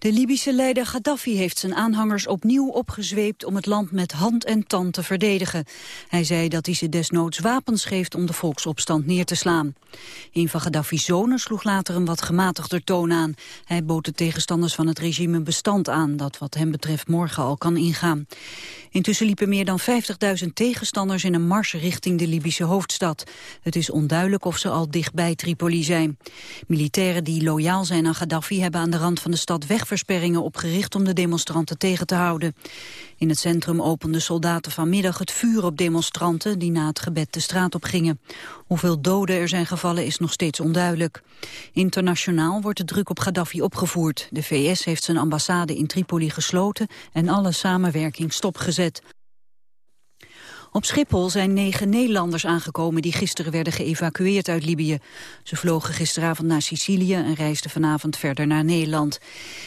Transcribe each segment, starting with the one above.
De Libische leider Gaddafi heeft zijn aanhangers opnieuw opgezweept om het land met hand en tand te verdedigen. Hij zei dat hij ze desnoods wapens geeft om de volksopstand neer te slaan. Een van Gaddafi's zonen sloeg later een wat gematigder toon aan. Hij bood de tegenstanders van het regime een bestand aan dat wat hem betreft morgen al kan ingaan. Intussen liepen meer dan 50.000 tegenstanders in een mars richting de Libische hoofdstad. Het is onduidelijk of ze al dichtbij Tripoli zijn. Militairen die loyaal zijn aan Gaddafi hebben aan de rand van de stad wegversperringen opgericht om de demonstranten tegen te houden. In het centrum openden soldaten vanmiddag het vuur op demonstranten die na het gebed de straat op gingen. Hoeveel doden er zijn gevallen is nog steeds onduidelijk. Internationaal wordt de druk op Gaddafi opgevoerd. De VS heeft zijn ambassade in Tripoli gesloten en alle samenwerking stopgezet. Op Schiphol zijn negen Nederlanders aangekomen die gisteren werden geëvacueerd uit Libië. Ze vlogen gisteravond naar Sicilië en reisden vanavond verder naar Nederland.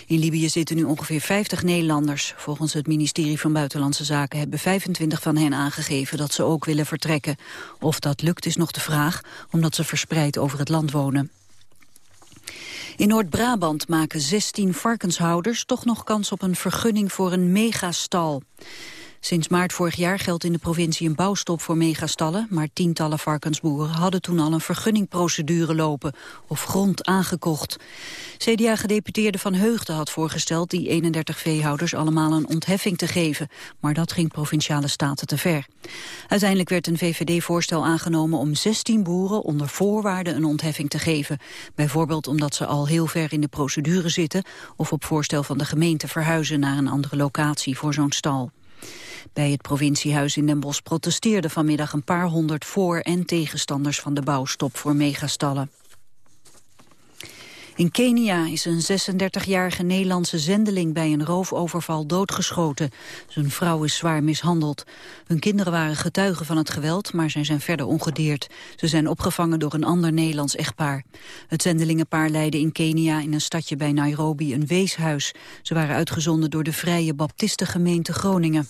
In Libië zitten nu ongeveer 50 Nederlanders. Volgens het ministerie van Buitenlandse Zaken hebben 25 van hen aangegeven dat ze ook willen vertrekken. Of dat lukt is nog de vraag, omdat ze verspreid over het land wonen. In Noord-Brabant maken 16 varkenshouders toch nog kans op een vergunning voor een megastal. Sinds maart vorig jaar geldt in de provincie een bouwstop voor megastallen, maar tientallen varkensboeren hadden toen al een vergunningprocedure lopen of grond aangekocht. CDA-gedeputeerde Van Heugden had voorgesteld die 31 veehouders allemaal een ontheffing te geven, maar dat ging provinciale staten te ver. Uiteindelijk werd een VVD-voorstel aangenomen om 16 boeren onder voorwaarden een ontheffing te geven. Bijvoorbeeld omdat ze al heel ver in de procedure zitten of op voorstel van de gemeente verhuizen naar een andere locatie voor zo'n stal. Bij het provinciehuis in Den Bosch protesteerden vanmiddag een paar honderd voor- en tegenstanders van de bouwstop voor megastallen. In Kenia is een 36-jarige Nederlandse zendeling bij een roofoverval doodgeschoten. Zijn vrouw is zwaar mishandeld. Hun kinderen waren getuigen van het geweld, maar zij zijn verder ongedeerd. Ze zijn opgevangen door een ander Nederlands echtpaar. Het zendelingenpaar leidde in Kenia in een stadje bij Nairobi een weeshuis. Ze waren uitgezonden door de Vrije Baptistengemeente Groningen.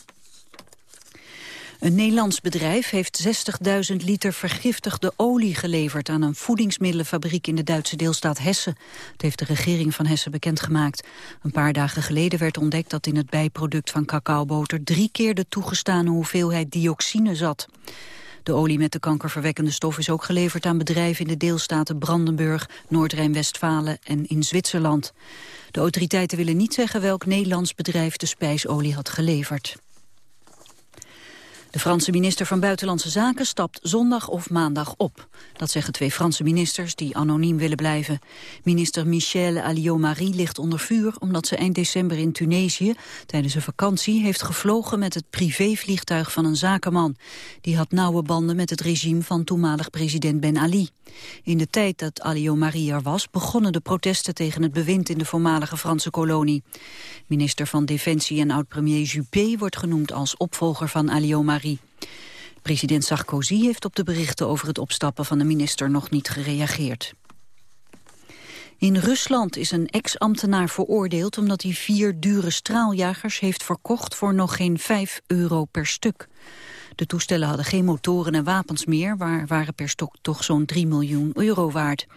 Een Nederlands bedrijf heeft 60.000 liter vergiftigde olie geleverd aan een voedingsmiddelenfabriek in de Duitse deelstaat Hessen. Dat heeft de regering van Hessen bekendgemaakt. Een paar dagen geleden werd ontdekt dat in het bijproduct van cacaoboter drie keer de toegestane hoeveelheid dioxine zat. De olie met de kankerverwekkende stof is ook geleverd aan bedrijven in de deelstaten Brandenburg, Noord-Rijn-Westfalen en in Zwitserland. De autoriteiten willen niet zeggen welk Nederlands bedrijf de spijsolie had geleverd. De Franse minister van Buitenlandse Zaken stapt zondag of maandag op. Dat zeggen twee Franse ministers die anoniem willen blijven. Minister Michel Alliot-Marie ligt onder vuur omdat ze eind december in Tunesië tijdens een vakantie heeft gevlogen met het privévliegtuig van een zakenman. Die had nauwe banden met het regime van toenmalig president Ben Ali. In de tijd dat Alliot-Marie er was begonnen de protesten tegen het bewind in de voormalige Franse kolonie. Minister van Defensie en oud-premier Juppé wordt genoemd als opvolger van Alliot-Marie. President Sarkozy heeft op de berichten over het opstappen van de minister nog niet gereageerd. In Rusland is een ex-ambtenaar veroordeeld omdat hij vier dure straaljagers heeft verkocht voor nog geen 5 euro per stuk. De toestellen hadden geen motoren en wapens meer, maar waren per stok toch zo'n 3 miljoen euro waard.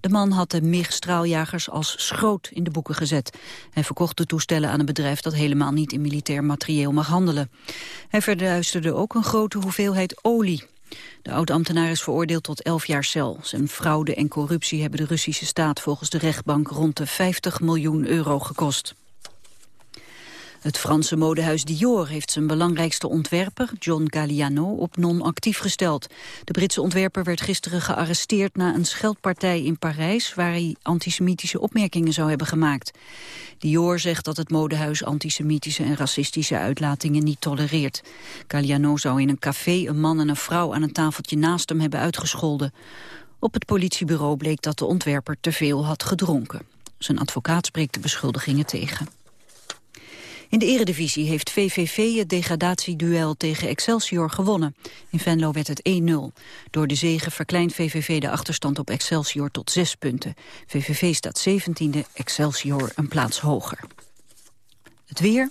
De man had de MIG-straaljagers als schroot in de boeken gezet. Hij verkocht de toestellen aan een bedrijf dat helemaal niet in militair materieel mag handelen. Hij verduisterde ook een grote hoeveelheid olie. De oud-ambtenaar is veroordeeld tot 11 jaar cel. Zijn fraude en corruptie hebben de Russische staat volgens de rechtbank rond de 50 miljoen euro gekost. Het Franse modehuis Dior heeft zijn belangrijkste ontwerper, John Galliano, op non-actief gesteld. De Britse ontwerper werd gisteren gearresteerd na een scheldpartij in Parijs, waar hij antisemitische opmerkingen zou hebben gemaakt. Dior zegt dat het modehuis antisemitische en racistische uitlatingen niet tolereert. Galliano zou in een café een man en een vrouw aan een tafeltje naast hem hebben uitgescholden. Op het politiebureau bleek dat de ontwerper te veel had gedronken. Zijn advocaat spreekt de beschuldigingen tegen. In de eredivisie heeft VVV het degradatieduel tegen Excelsior gewonnen. In Venlo werd het 1-0. Door de zege verkleint VVV de achterstand op Excelsior tot zes punten. VVV staat 17e, Excelsior een plaats hoger. Het weer.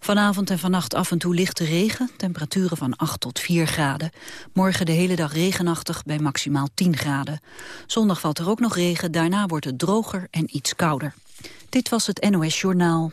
Vanavond en vannacht af en toe lichte regen, temperaturen van 8 tot 4 graden. Morgen de hele dag regenachtig bij maximaal 10 graden. Zondag valt er ook nog regen, daarna wordt het droger en iets kouder. Dit was het NOS Journaal.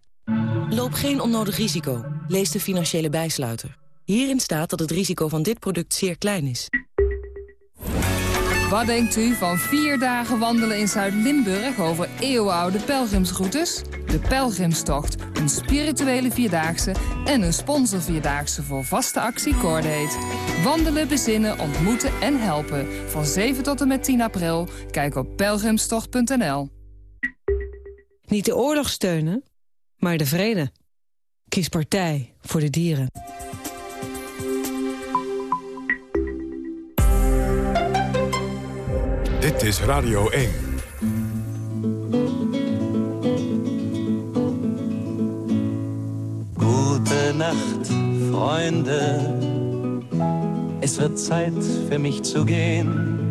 Loop geen onnodig risico. Lees de financiële bijsluiter. Hierin staat dat het risico van dit product zeer klein is. Wat denkt u van vier dagen wandelen in Zuid-Limburg over eeuwenoude pelgrimsroutes? De Pelgrimstocht, een spirituele vierdaagse en een sponsorvierdaagse voor vaste actie Cordate. Wandelen, bezinnen, ontmoeten en helpen. Van 7 tot en met 10 april. Kijk op pelgrimstocht.nl. Niet de oorlog steunen, maar de vrede. Kies partij voor de dieren. Dit is Radio 1. Gute Nacht, Freunde. Es wird Zeit für mich zu gehen.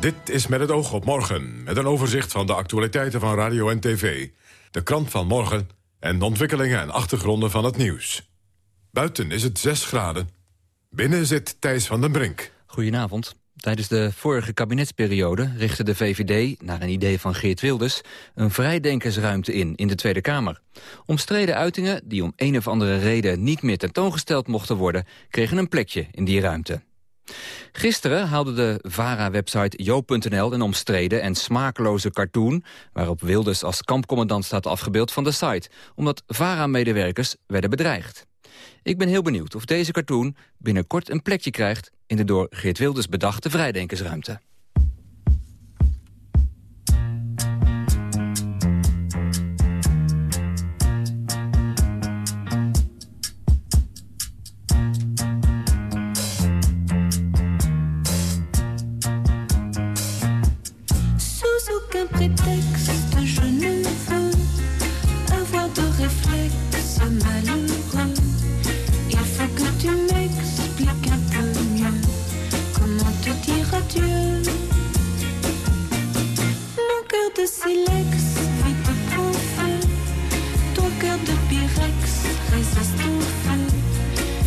Dit is met het oog op morgen, met een overzicht van de actualiteiten van radio en tv. De krant van morgen en de ontwikkelingen en achtergronden van het nieuws. Buiten is het 6 graden. Binnen zit Thijs van den Brink. Goedenavond. Tijdens de vorige kabinetsperiode richtte de VVD, naar een idee van Geert Wilders, een vrijdenkersruimte in, in de Tweede Kamer. Omstreden uitingen, die om een of andere reden niet meer tentoongesteld mochten worden, kregen een plekje in die ruimte. Gisteren haalde de VARA-website Jo.nl een omstreden en smakeloze cartoon... waarop Wilders als kampcommandant staat afgebeeld van de site... omdat VARA-medewerkers werden bedreigd. Ik ben heel benieuwd of deze cartoon binnenkort een plekje krijgt... in de door Geert Wilders bedachte vrijdenkersruimte.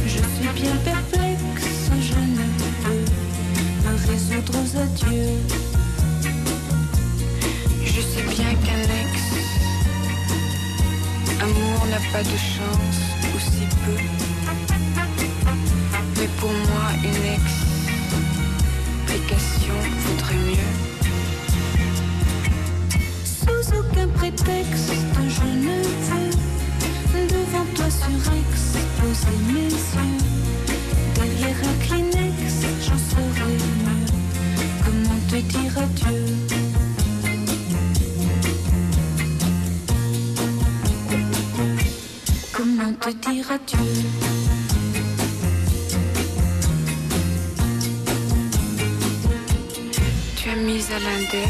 Je suis bien perplexe, je ne peux me résoudre aux adieux. Je sais bien qu'un ex, amour n'a pas de chance, ou si peu. Mais pour moi, une explication vaudrait mieux sous aucun prétexte, je ne veux Devant toi surexposer mes yeux. Derrière un Kleenex, j'en serai mieux. Comment te dire adieu? Comment te dire adieu? Mise à l'index,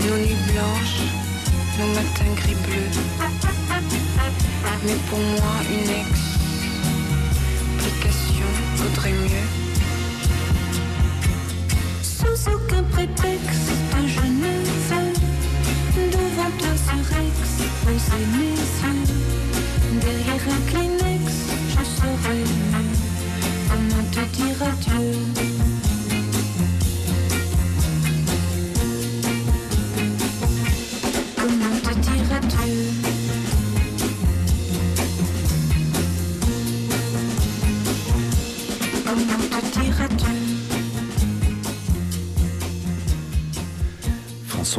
nos nuits blanches, nos matins gris bleus.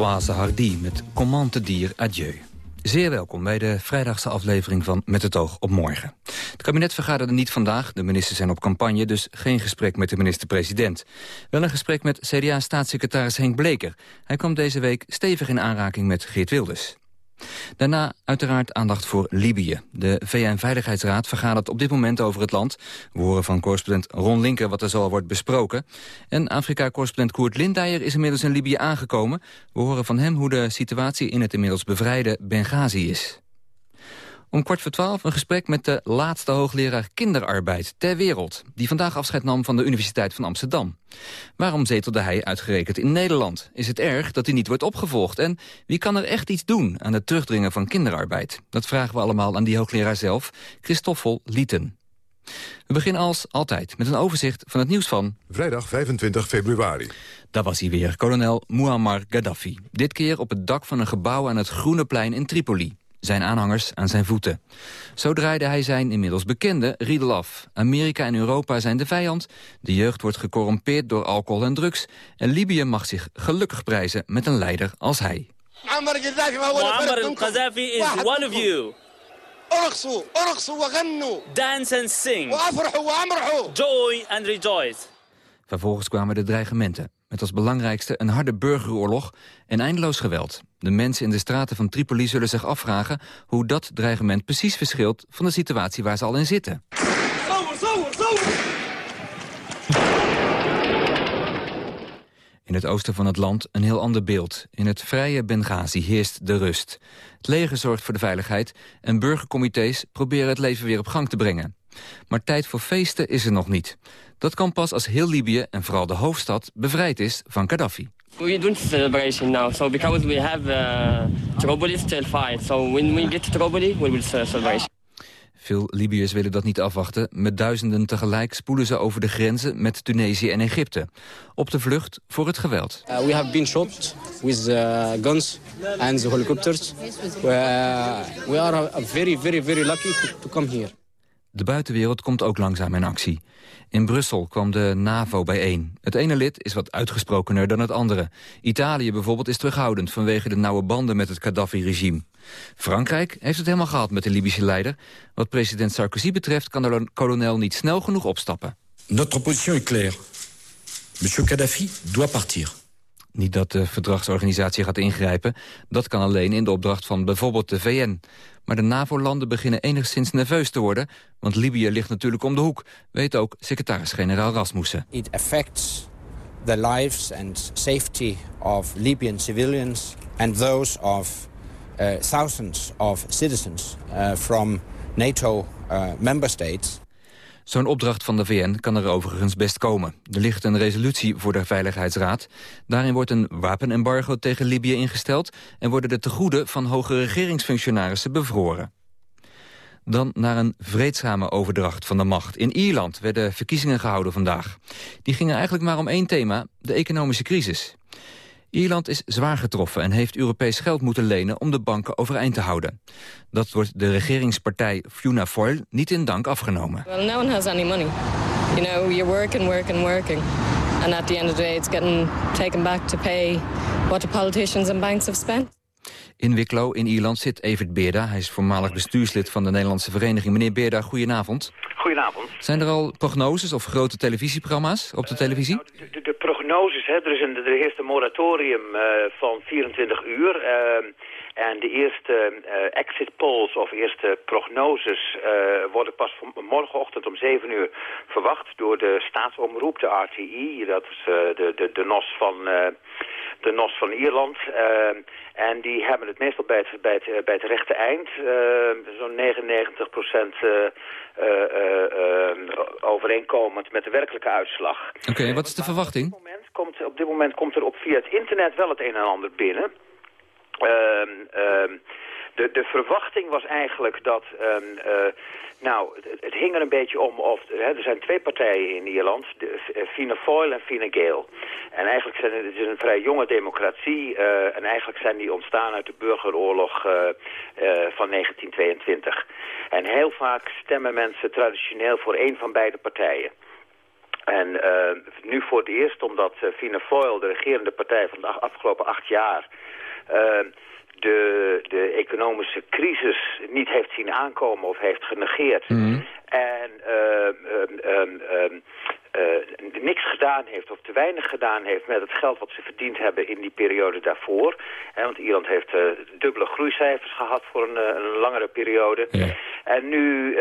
Françoise Hardy met Comment te dire adieu. Zeer welkom bij de vrijdagse aflevering van Met het oog op morgen. Het kabinet vergaderde niet vandaag, de ministers zijn op campagne... dus geen gesprek met de minister-president. Wel een gesprek met CDA-staatssecretaris Henk Bleker. Hij kwam deze week stevig in aanraking met Geert Wilders. Daarna uiteraard aandacht voor Libië. De VN-veiligheidsraad vergadert op dit moment over het land. We horen van correspondent Ron Linker wat er zo wordt besproken. En Afrika-correspondent Koert Lindijer is inmiddels in Libië aangekomen. We horen van hem hoe de situatie in het inmiddels bevrijde Benghazi is. Om kwart voor twaalf een gesprek met de laatste hoogleraar kinderarbeid ter wereld... die vandaag afscheid nam van de Universiteit van Amsterdam. Waarom zetelde hij uitgerekend in Nederland? Is het erg dat hij niet wordt opgevolgd? En wie kan er echt iets doen aan het terugdringen van kinderarbeid? Dat vragen we allemaal aan die hoogleraar zelf, Christoffel Lieten. We beginnen als altijd met een overzicht van het nieuws van... Vrijdag 25 februari. Daar was hij weer, kolonel Muammar Gaddafi. Dit keer op het dak van een gebouw aan het Groene Plein in Tripoli zijn aanhangers aan zijn voeten. Zo draaide hij zijn inmiddels bekende riedel af. Amerika en Europa zijn de vijand, de jeugd wordt gecorrumpeerd door alcohol en drugs... en Libië mag zich gelukkig prijzen met een leider als hij. Muammar al-Qaddafi is one of you. Dance and sing. Joy and rejoice. Vervolgens kwamen de dreigementen. Met als belangrijkste een harde burgeroorlog en eindeloos geweld. De mensen in de straten van Tripoli zullen zich afvragen... hoe dat dreigement precies verschilt van de situatie waar ze al in zitten. In het oosten van het land een heel ander beeld. In het vrije Benghazi heerst de rust. Het leger zorgt voor de veiligheid en burgercomité's proberen het leven weer op gang te brengen. Maar tijd voor feesten is er nog niet. Dat kan pas als heel Libië en vooral de hoofdstad bevrijd is van Gaddafi. We doing celebration now, so because we have uh, Tripoli still fine. So when we get Tripoli, we will celebrate. Veel Libiërs willen dat niet afwachten. Met duizenden tegelijk spoelen ze over de grenzen met Tunesië en Egypte. Op de vlucht voor het geweld. Uh, we have been shot with uh, guns and helicopters. We, uh, we are very, very, very lucky to, to come here. De buitenwereld komt ook langzaam in actie. In Brussel kwam de NAVO bijeen. Het ene lid is wat uitgesprokener dan het andere. Italië bijvoorbeeld is terughoudend vanwege de nauwe banden met het Gaddafi-regime. Frankrijk heeft het helemaal gehad met de Libische leider. Wat president Sarkozy betreft kan de kolonel niet snel genoeg opstappen. Notre position est claire. Monsieur Gaddafi doit partir. Niet dat de verdragsorganisatie gaat ingrijpen. Dat kan alleen in de opdracht van bijvoorbeeld de VN. Maar de NAVO-landen beginnen enigszins nerveus te worden... want Libië ligt natuurlijk om de hoek, weet ook secretaris-generaal Rasmussen. It affects the lives and safety of Libyan civilians... and those of uh, thousands of citizens uh, from NATO uh, member states... Zo'n opdracht van de VN kan er overigens best komen. Er ligt een resolutie voor de Veiligheidsraad. Daarin wordt een wapenembargo tegen Libië ingesteld... en worden de tegoeden van hoge regeringsfunctionarissen bevroren. Dan naar een vreedzame overdracht van de macht. In Ierland werden verkiezingen gehouden vandaag. Die gingen eigenlijk maar om één thema, de economische crisis. Ierland is zwaar getroffen en heeft Europees geld moeten lenen om de banken overeind te houden. Dat wordt de regeringspartij Fianna Fáil niet in dank afgenomen. Well, no one has any money. You know, you're working, working, working. And at the end of the day it's getting taken back to pay what the politicians and banks have spent. In Wicklow in Ierland zit Evert Beerda. Hij is voormalig bestuurslid van de Nederlandse Vereniging. Meneer Beerda, goedenavond. Goedenavond. Zijn er al prognoses of grote televisieprogramma's op de televisie? Uh, de, de, prognoses, hè, er, is een, er een moratorium uh, van 24 uur. Uh, en de eerste uh, exit polls of eerste prognoses uh, worden pas morgenochtend om 7 uur verwacht door de staatsomroep, de RTI. Dat is uh, de, de, de NOS van, de NOS van Ierland. en die hebben het meestal bij het, bij het, bij het rechte eind. Zo'n 99 procent overeenkomend met de werkelijke uitslag. Oké, okay, wat is de verwachting? Op dit, moment komt, op dit moment komt er op via het internet wel het een en ander binnen. Uh, uh, de, de verwachting was eigenlijk dat... Um, uh, nou, het, het, hing er een beetje om of... Hè, er zijn twee partijen in Ierland, de, Fianna Fáil en Fine Gael. En eigenlijk zijn het, een vrij jonge democratie. Uh, en eigenlijk zijn die ontstaan uit de burgeroorlog uh, van 1922. En heel vaak stemmen mensen traditioneel voor een van beide partijen. En nu voor het eerst, omdat Fianna Fáil, de regerende partij van de afgelopen acht jaar... de, de economische crisis niet heeft zien aankomen of heeft genegeerd. Mm. En uh, niks gedaan heeft of te weinig gedaan heeft met het geld wat ze verdiend hebben in die periode daarvoor. want Ierland heeft uh, dubbele groeicijfers gehad voor een, een langere periode. Ja. En, nu,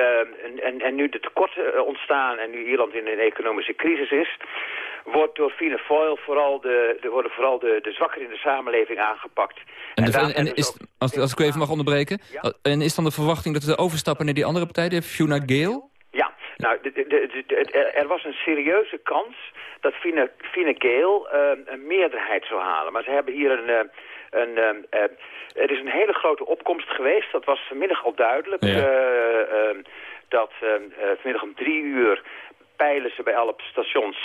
en, en, en nu de tekorten ontstaan en nu Ierland in een economische crisis is wordt door Fianna Fáil vooral de, de, worden vooral de, de zwakker in de samenleving aangepakt. En, de, en, is, als, als ik u even mag onderbreken, ja? en is dan de verwachting dat we overstappen naar die andere partij, de Fianna Gael? Ja, nou, de, de, er was een serieuze kans dat Fine, Fine Gael uh, een meerderheid zou halen. Maar ze hebben hier een... Uh, een uh, er is een hele grote opkomst geweest, dat was vanmiddag al duidelijk. Ja. dat vanmiddag om drie uur peilen ze bij alle stations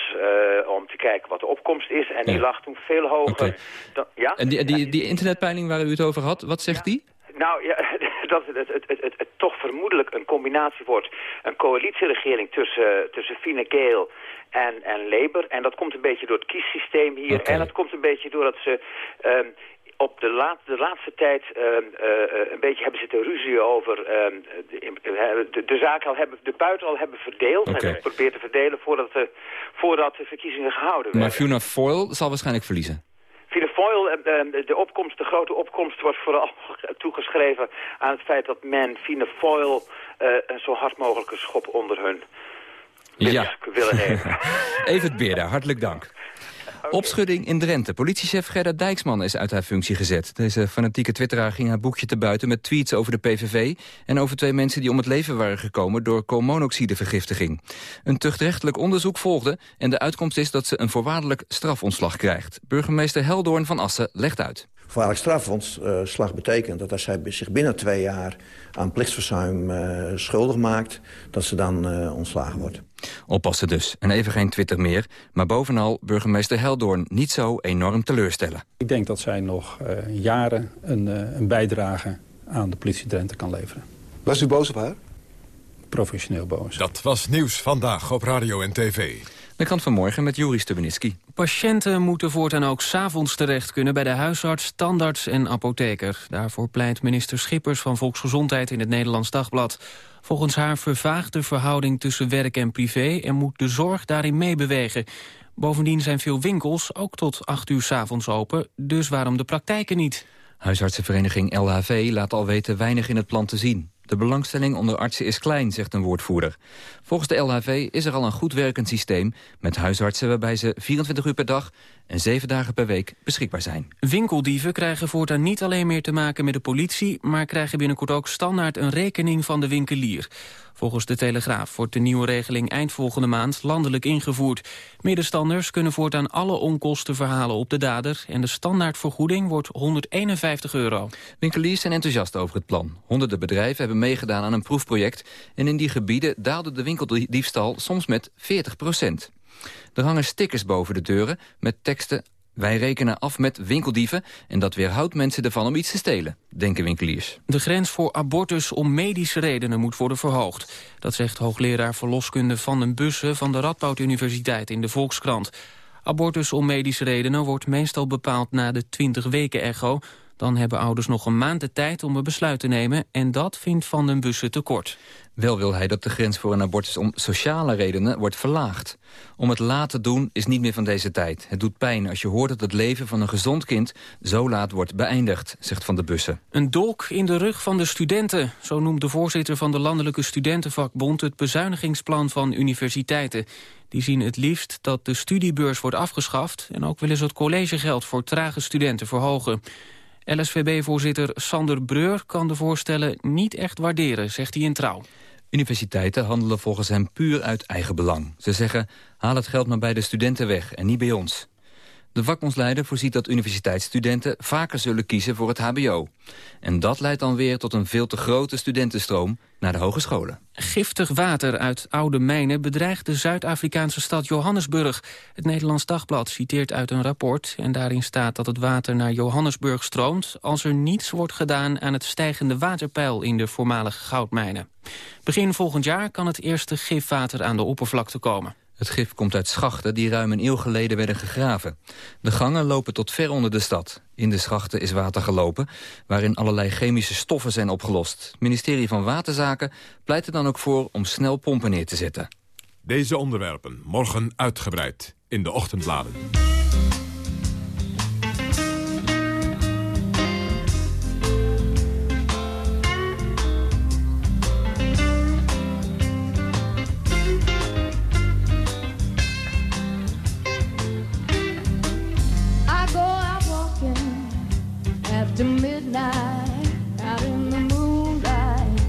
om te kijken wat de opkomst is. En ja. die lag toen veel hoger. Okay. Dan, ja? En die, die, die internetpeiling waar u het over had, wat zegt ja. die? Nou, ja, dat het, het, het, het, toch vermoedelijk een combinatie wordt. Een coalitieregering tussen, tussen Fine Gael en, en Labour. En dat komt een beetje door het kiessysteem hier. Okay. En dat komt een beetje doordat ze... Um, op de, laat, de laatste tijd uh, uh, een beetje hebben zitten ruzie over uh, de, de, de, zaak al hebben, de buiten al hebben verdeeld. Okay. Hebben geprobeerd te verdelen voordat de, voordat de verkiezingen gehouden werden. Maar Fiona Foyle zal waarschijnlijk verliezen. Fianna Fáil, de opkomst, de grote opkomst wordt vooral toegeschreven aan het feit dat men Fianna Fáil uh, een zo hard mogelijke schop onder hun ja. willen nemen. Even Beerda, hartelijk dank. Opschudding in Drenthe. Politiechef Gerda Dijksman is uit haar functie gezet. Deze fanatieke twitteraar ging haar boekje te buiten met tweets over de PVV... en over twee mensen die om het leven waren gekomen door koolmonoxidevergiftiging. Een tuchtrechtelijk onderzoek volgde en de uitkomst is dat ze een voorwaardelijk strafontslag krijgt. Burgemeester Heldoorn van Assen legt uit. Voorwaardelijk strafontslag betekent dat als zij zich binnen twee jaar aan plichtsverzuim uh, schuldig maakt... dat ze dan uh, ontslagen wordt. Oppassen dus. En even geen Twitter meer. Maar bovenal burgemeester Heldoorn niet zo enorm teleurstellen. Ik denk dat zij nog uh, jaren een, een bijdrage aan de politie Drenthe kan leveren. Was u boos op haar? Professioneel boos. Dat was Nieuws Vandaag op Radio en TV. De krant van morgen met Juri Stubenitski. Patiënten moeten voortaan ook s'avonds terecht kunnen bij de huisarts, tandarts en apotheker. Daarvoor pleit minister Schippers van Volksgezondheid in het Nederlands Dagblad. Volgens haar vervaagt de verhouding tussen werk en privé... en moet de zorg daarin meebewegen. Bovendien zijn veel winkels ook tot 8 uur s'avonds open, dus waarom de praktijken niet? Huisartsenvereniging LHV laat al weten weinig in het plan te zien. De belangstelling onder artsen is klein, zegt een woordvoerder. Volgens de LHV is er al een goed werkend systeem... met huisartsen waarbij ze 24 uur per dag en 7 dagen per week beschikbaar zijn. Winkeldieven krijgen voortaan niet alleen meer te maken met de politie... maar krijgen binnenkort ook standaard een rekening van de winkelier. Volgens de Telegraaf wordt de nieuwe regeling eind volgende maand landelijk ingevoerd. Middenstanders kunnen voortaan alle onkosten verhalen op de dader... en de standaardvergoeding wordt 151 euro. Winkeliers zijn enthousiast over het plan. Honderden bedrijven hebben meegedaan aan een proefproject... en in die gebieden daalde de winkeldiefstal soms met 40 procent. Er hangen stickers boven de deuren met teksten wij rekenen af met winkeldieven en dat weerhoudt mensen ervan om iets te stelen, denken winkeliers. De grens voor abortus om medische redenen moet worden verhoogd. Dat zegt hoogleraar verloskunde Van den Bussen van de Radboud Universiteit in de Volkskrant. Abortus om medische redenen wordt meestal bepaald na de 20 weken echo. Dan hebben ouders nog een maand de tijd om een besluit te nemen... en dat vindt Van den Bussen tekort. Wel wil hij dat de grens voor een abortus om sociale redenen wordt verlaagd. Om het laten doen is niet meer van deze tijd. Het doet pijn als je hoort dat het leven van een gezond kind zo laat wordt beëindigd, zegt Van de Bussen. Een dolk in de rug van de studenten. Zo noemt de voorzitter van de Landelijke Studentenvakbond het bezuinigingsplan van universiteiten. Die zien het liefst dat de studiebeurs wordt afgeschaft en ook willen ze het collegegeld voor trage studenten verhogen. LSVB-voorzitter Sander Breur kan de voorstellen niet echt waarderen, zegt hij in Trouw. Universiteiten handelen volgens hem puur uit eigen belang. Ze zeggen, haal het geld maar bij de studenten weg en niet bij ons. De vakbondsleider voorziet dat universiteitsstudenten vaker zullen kiezen voor het hbo. En dat leidt dan weer tot een veel te grote studentenstroom naar de hogescholen. Giftig water uit oude mijnen bedreigt de Zuid-Afrikaanse stad Johannesburg. Het Nederlands Dagblad citeert uit een rapport... en daarin staat dat het water naar Johannesburg stroomt... als er niets wordt gedaan aan het stijgende waterpeil in de voormalige goudmijnen. Begin volgend jaar kan het eerste gifwater aan de oppervlakte komen. Het gif komt uit schachten die ruim een eeuw geleden werden gegraven. De gangen lopen tot ver onder de stad. In de schachten is water gelopen, waarin allerlei chemische stoffen zijn opgelost. Het ministerie van Waterzaken pleit er dan ook voor om snel pompen neer te zetten. Deze onderwerpen morgen uitgebreid in de ochtendbladen. After midnight, out in the moonlight,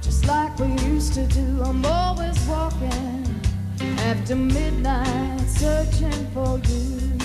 just like we used to do. I'm always walking after midnight, searching for you.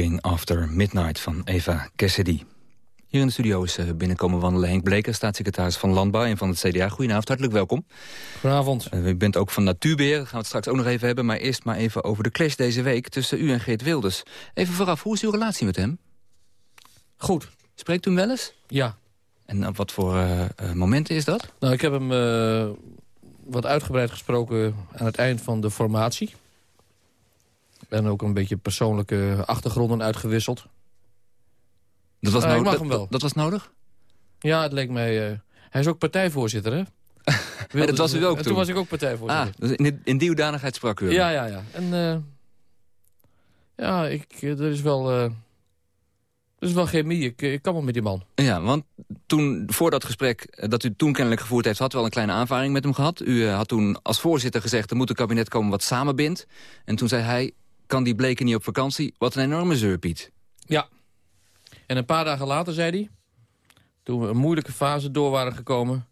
Walking After Midnight van Eva Cassidy. Hier in de studio is eh, binnenkomen wandelen Henk Bleker... staatssecretaris van Landbouw en van het CDA. Goedenavond, hartelijk welkom. Goedenavond. Uh, u bent ook van Natuurbeheer, daar gaan we het straks ook nog even hebben... maar eerst maar even over de clash deze week tussen u en Geert Wilders. Even vooraf, hoe is uw relatie met hem? Goed. Spreekt u hem wel eens? Ja. En op wat voor eh, eh, momenten is dat? Nou, ik heb hem eh, wat uitgebreid gesproken aan het eind van de formatie. En ook een beetje persoonlijke achtergronden uitgewisseld. Dat was, ik nodig- dat, was nodig? Ja, het leek mij... eh, hij is ook partijvoorzitter, hè? Dat was u ook en toen? was ik ook partijvoorzitter. Ah, dus in, in die hoedanigheid sprak u? Ja, ja, ja. En eh, ja, ik, eh, er is wel... eh, er is wel chemie. Ik, ik kan wel met die man. Ja, want toen, voor dat gesprek eh, dat u toen kennelijk gevoerd heeft... had u wel een kleine aanvaring met hem gehad. U eh, had toen als voorzitter gezegd... er moet een kabinet komen wat samenbindt. En toen zei hij, kan die bleken niet op vakantie? Wat een enorme zeurpiet. Ja. En een paar dagen later zei hij... toen we een moeilijke fase door waren gekomen...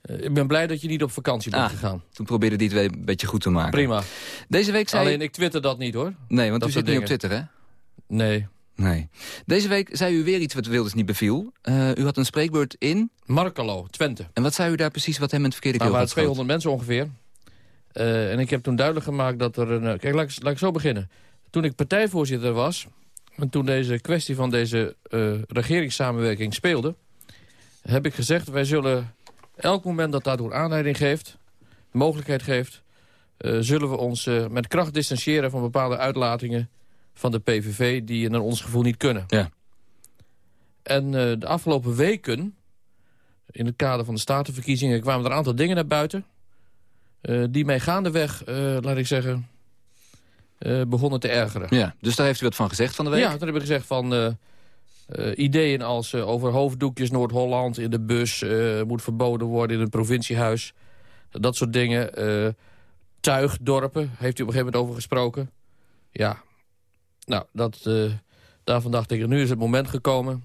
eh, ik ben blij dat je niet op vakantie bent Ah, gegaan. Toen probeerde hij het weer een beetje goed te maken. Prima. Deze week zei Alleen ik twitter dat niet, hoor. Nee, want Dat u zit niet op. Twitter, hè? Nee. Nee. Deze week zei u weer iets wat Wilders niet beviel. Eh, u had een spreekbeurt in... Markelo, Twente. En wat zei u daar precies wat hem in het verkeerde Nou, keel waren 200 mensen ongeveer. Eh, en ik heb toen duidelijk gemaakt dat er een... eh, Kijk, laat ik, laat ik zo beginnen. Toen ik partijvoorzitter was... en toen deze kwestie van deze eh, regeringssamenwerking speelde... heb ik gezegd, wij zullen elk moment dat daardoor aanleiding geeft... mogelijkheid geeft... zullen we ons met kracht distancieren van bepaalde uitlatingen van de PVV... die naar ons gevoel niet kunnen. Ja. En de afgelopen weken, in het kader van de statenverkiezingen... kwamen er een aantal dingen naar buiten... eh, die mij gaandeweg, eh, laat ik zeggen, eh, begonnen te ergeren. Ja, dus daar heeft u wat van gezegd van de week? Ja, toen heb ik gezegd van... ideeën als over hoofddoekjes Noord-Holland in de bus... moet verboden worden in het provinciehuis. Dat soort dingen. Tuigdorpen, heeft u op een gegeven moment over gesproken. Ja, nou, dat, daarvan dacht ik, nu is het moment gekomen.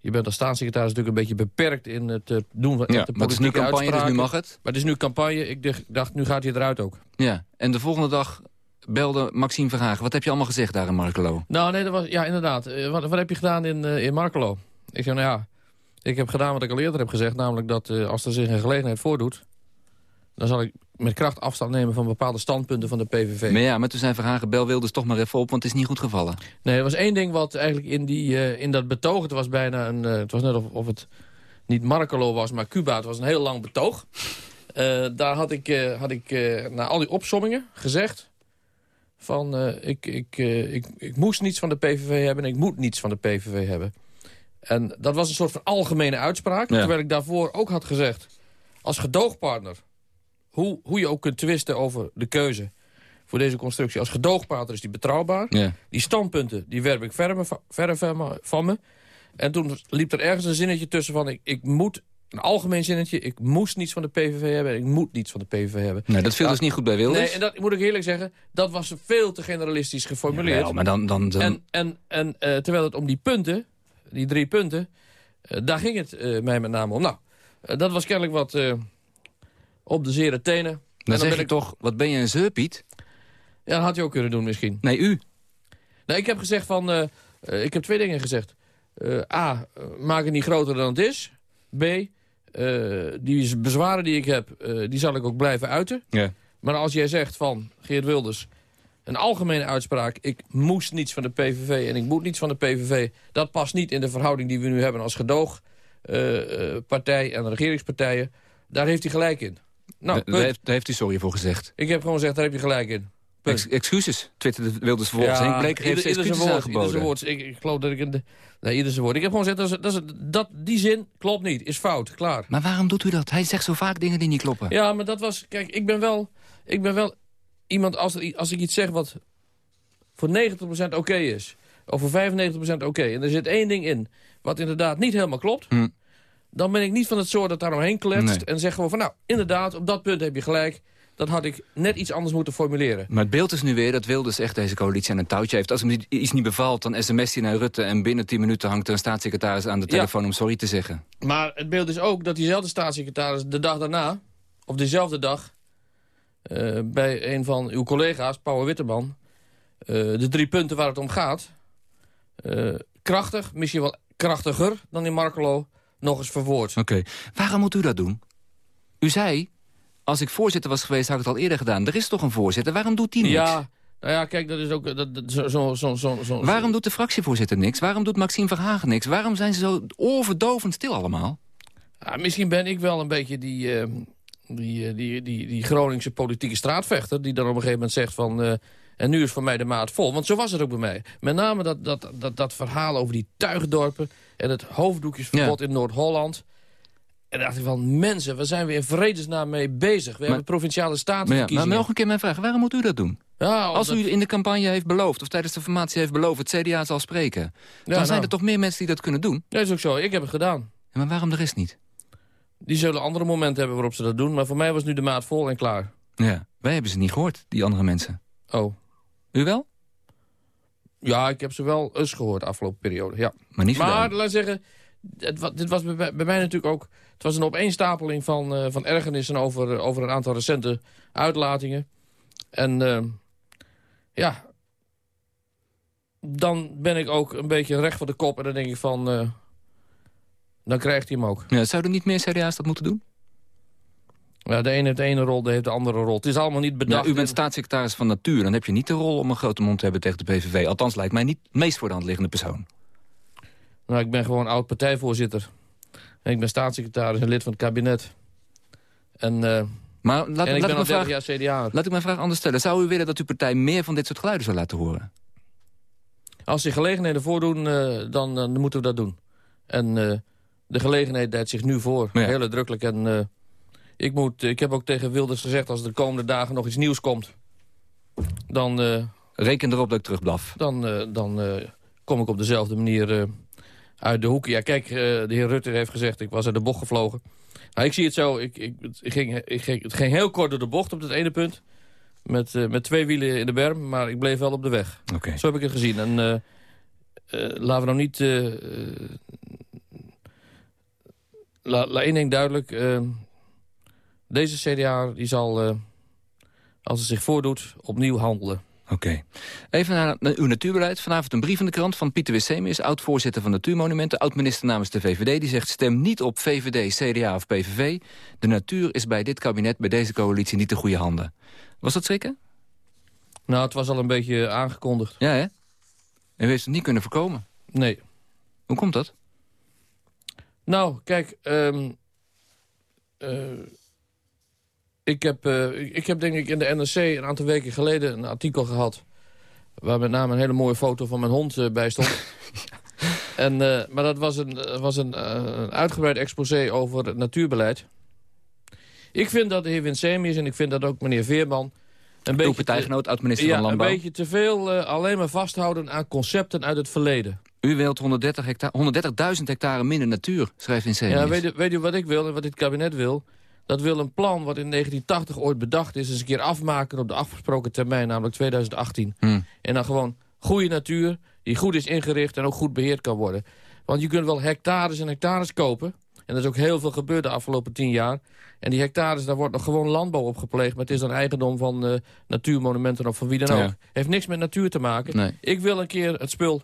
Je bent als staatssecretaris natuurlijk een beetje beperkt in het eh, doen van Ja, echte maar het is nu politieke campagne, dus nu mag het. Maar het is nu campagne. Ik dacht- nu gaat hij eruit ook. Ja, en de volgende dag belde Maxime Verhagen. Wat heb je allemaal gezegd daar in Markelo? Nou, nee, dat was, ja, inderdaad. Eh, wat, wat heb je gedaan in, eh, in Markelo? Ik zei, nou ja, ik heb gedaan wat ik al eerder heb gezegd. Namelijk dat als er zich een gelegenheid voordoet... dan zal ik met kracht afstand nemen van bepaalde standpunten van de PVV. Maar ja, maar toen zei Verhagen, bel Wilders toch maar even op, want het is niet goed gevallen. Nee, er was één ding wat eigenlijk in, die, eh, in dat betoog... het was bijna een... eh, het was net of, of het niet Markelo was, maar Cuba. Het was een heel lang betoog. Eh, daar had ik, had ik na al die opsommingen gezegd... van ik, ik, ik, ik moest niets van de PVV hebben... en ik moet niets van de PVV hebben. En dat was een soort van algemene uitspraak. Ja. Terwijl ik daarvoor ook had gezegd... als gedoogpartner, hoe, hoe je ook kunt twisten over de keuze... voor deze constructie. Als gedoogpartner is die betrouwbaar. Ja. Die standpunten die werp ik verre, verre van me- van me. En toen liep er ergens een zinnetje tussen van... ik, ik moet, een algemeen zinnetje... ik moest niets van de PVV hebben en ik moet niets van de PVV hebben. Nee, dat viel Ja, dus niet goed bij Wilders. Nee, en dat moet ik eerlijk zeggen... dat was veel te generalistisch geformuleerd. Jawel, maar dan... dan, dan... En, en, en eh, terwijl het om die punten, die drie punten... eh, daar ging het eh, mij met name om. Nou, dat was kennelijk wat op de zere tenen. En dan zeg ben ik- toch, wat ben je een zeurpiet? Ja, dat had je ook kunnen doen misschien. Nee, u. Nee, ik heb gezegd van... eh, eh, ik heb twee dingen gezegd. Eh, A, maak het niet groter dan het is. B, die bezwaren die ik heb, die zal ik ook blijven uiten. Ja. Maar als jij zegt van, Geert Wilders... een algemene uitspraak, ik moest niets van de PVV... en ik moet niets van de PVV... dat past niet in de verhouding die we nu hebben als gedoogpartij en regeringspartijen. Daar heeft hij gelijk in. Nou, daar, heeft, daar heeft u sorry voor gezegd. Ik heb gewoon gezegd, daar heb je gelijk in. Ex- excuses, twitterde Wilders vervolgens. Henk Bleker heeft ieder- zijn zijn excuses woord, aangeboden. zijn woord. Ik, ik geloof dat ik... In de, nee, ieder zijn woord. Ik heb gewoon gezegd, dat, is, dat, is, dat, die zin klopt niet. Is fout. Klaar. Maar waarom doet u dat? Hij zegt zo vaak dingen die niet kloppen. Ja, maar dat was... Kijk, ik ben wel, ik ben wel iemand... Als, als ik iets zeg wat voor 90% oké is... of voor 95% oké... en er zit één ding in wat inderdaad niet helemaal klopt... Hm. Dan ben ik niet van het soort dat daar omheen kletst... Nee. en zeg gewoon van... nou, inderdaad, op dat punt heb je gelijk... dat had ik net iets anders moeten formuleren. Maar het beeld is nu weer dat Wilders echt deze coalitie aan een touwtje heeft. Als hem iets niet bevalt, dan sms't hij naar Rutte... en binnen 10 minuten hangt er een staatssecretaris aan de Ja. telefoon om sorry te zeggen. Maar het beeld is ook dat diezelfde staatssecretaris de dag daarna... of dezelfde dag eh, bij een van uw collega's, Pauw Witteman... eh, de drie punten waar het om gaat... eh, krachtig, misschien wel krachtiger dan in Markelo, nog eens verwoord. Oké, waarom moet u dat doen? U zei, als ik voorzitter was geweest, had ik het al eerder gedaan. Er is toch een voorzitter, waarom doet die niks? Ja, nou ja, kijk, dat is ook... Dat, zo, zo, zo, zo, Waarom doet de fractievoorzitter niks? Waarom doet Maxime Verhagen niks? Waarom zijn ze zo oorverdovend stil allemaal? Ja, misschien ben ik wel een beetje die, eh, die, eh, die, die, die Groningse politieke straatvechter... die dan op een gegeven moment zegt van... eh, en nu is voor mij de maat vol. Want zo was het ook bij mij. Met name dat, dat, dat, dat verhaal over die tuigdorpen... en het hoofddoekjesverbod in Noord-Holland. En dacht ik van, mensen, waar zijn we in vredesnaam mee bezig? We hebben provinciale Maar, ja, statenverkiezingen. maar nog een keer mijn vraag, waarom moet u dat doen? Ja, Als u in de campagne heeft beloofd, of tijdens de formatie heeft beloofd... het CDA zal spreken, dan nou. zijn er toch meer mensen die dat kunnen doen? Ja, dat is ook zo. Ik heb het gedaan. Ja, maar waarom de rest niet? Die zullen andere momenten hebben waarop ze dat doen. Maar voor mij was nu de maat vol en klaar. Ja, wij hebben ze niet gehoord, die andere mensen. Oh. U wel? Ja, ik heb ze wel eens gehoord de afgelopen periode, ja. Maar niet Maar, gedaan. laat ik zeggen, het, dit was bij, bij mij natuurlijk ook... Het was een opeenstapeling van, eh, van ergernissen over, over een aantal recente uitlatingen. En eh, ja, dan ben ik ook een beetje recht voor de kop. En dan denk ik van, eh, dan krijgt hij hem ook. Ja, zouden niet meer CDA's dat moeten doen? Ja, de ene heeft de ene rol, de heeft de andere rol. Het is allemaal niet bedacht. Nou, u bent staatssecretaris van Natuur. Dan heb je niet de rol om een grote mond te hebben tegen de PVV. Althans, lijkt mij niet het meest voor de hand liggende persoon. Nou, ik ben gewoon oud-partijvoorzitter. En ik ben staatssecretaris en lid van het kabinet. En, eh, Maar laat, en ik laat, ben ik al mijn 30 vraag, jaar CDA. laat ik mijn vraag anders stellen. Zou u willen dat uw partij meer van dit soort geluiden zou laten horen? Als zich gelegenheden voordoen, eh, dan, dan moeten we dat doen. En eh, de gelegenheid duidt zich nu voor. Ja. Heel uitdrukkelijk. En eh, ik, moet, ik heb ook tegen Wilders gezegd... als er de komende dagen nog iets nieuws komt... dan, eh, Reken erop dat ik terugblaf. dan, eh, dan eh, kom ik op dezelfde manier uit de hoek. Ja, kijk, de heer Rutte heeft gezegd, ik was uit de bocht gevlogen. Nou, ik zie het zo, ik, ik, het, ging, ik ging, het ging heel kort door de bocht op het ene punt. Met, met twee wielen in de berm, maar ik bleef wel op de weg. Oké. Zo heb ik het gezien. En laten we nou niet... la, laat één ding duidelijk. Deze CDA die zal, eh, als het zich voordoet, opnieuw handelen. Oké. Even naar, uw natuurbeleid. Vanavond een brief in de krant van Pieter Wissemius... oud-voorzitter van Natuurmonumenten, oud-minister namens de VVD... die zegt stem niet op VVD, CDA of PVV. De natuur is bij dit kabinet, bij deze coalitie niet de goede handen. Was dat schrikken? Nou, het was al een beetje aangekondigd. Ja, hè? En u heeft het niet kunnen voorkomen. Nee. Hoe komt dat? Nou, kijk, ehm, eh, ik, heb, eh, ik, heb denk ik in de NRC een aantal weken geleden een artikel gehad... waar met name een hele mooie foto van mijn hond eh, bij stond. en, eh, maar dat was een, was een, een uitgebreid exposé over het natuurbeleid. Ik vind dat de heer Winsemius en ik vind dat ook meneer Veerman... Een partijgenoot, oud-minister ja, van Landbouw. een beetje te veel alleen maar vasthouden aan concepten uit het verleden. U wilt 130 hecta 130.000 hectare minder natuur, schrijft Winsemius. Ja, weet u, weet u wat ik wil en wat dit kabinet wil? Dat wil een plan wat in 1980 ooit bedacht is... eens een keer afmaken op de afgesproken termijn, namelijk 2018. Hmm. En dan gewoon goede natuur, die goed is ingericht en ook goed beheerd kan worden. Want je kunt wel hectares en hectares kopen. En dat is ook heel veel gebeurd de afgelopen tien jaar. En die hectares, daar wordt nog gewoon landbouw op gepleegd. Maar het is dan eigendom van eh, natuurmonumenten of van wie dan ook. Ja. Heeft niks met natuur te maken. Nee. Ik wil een keer het spul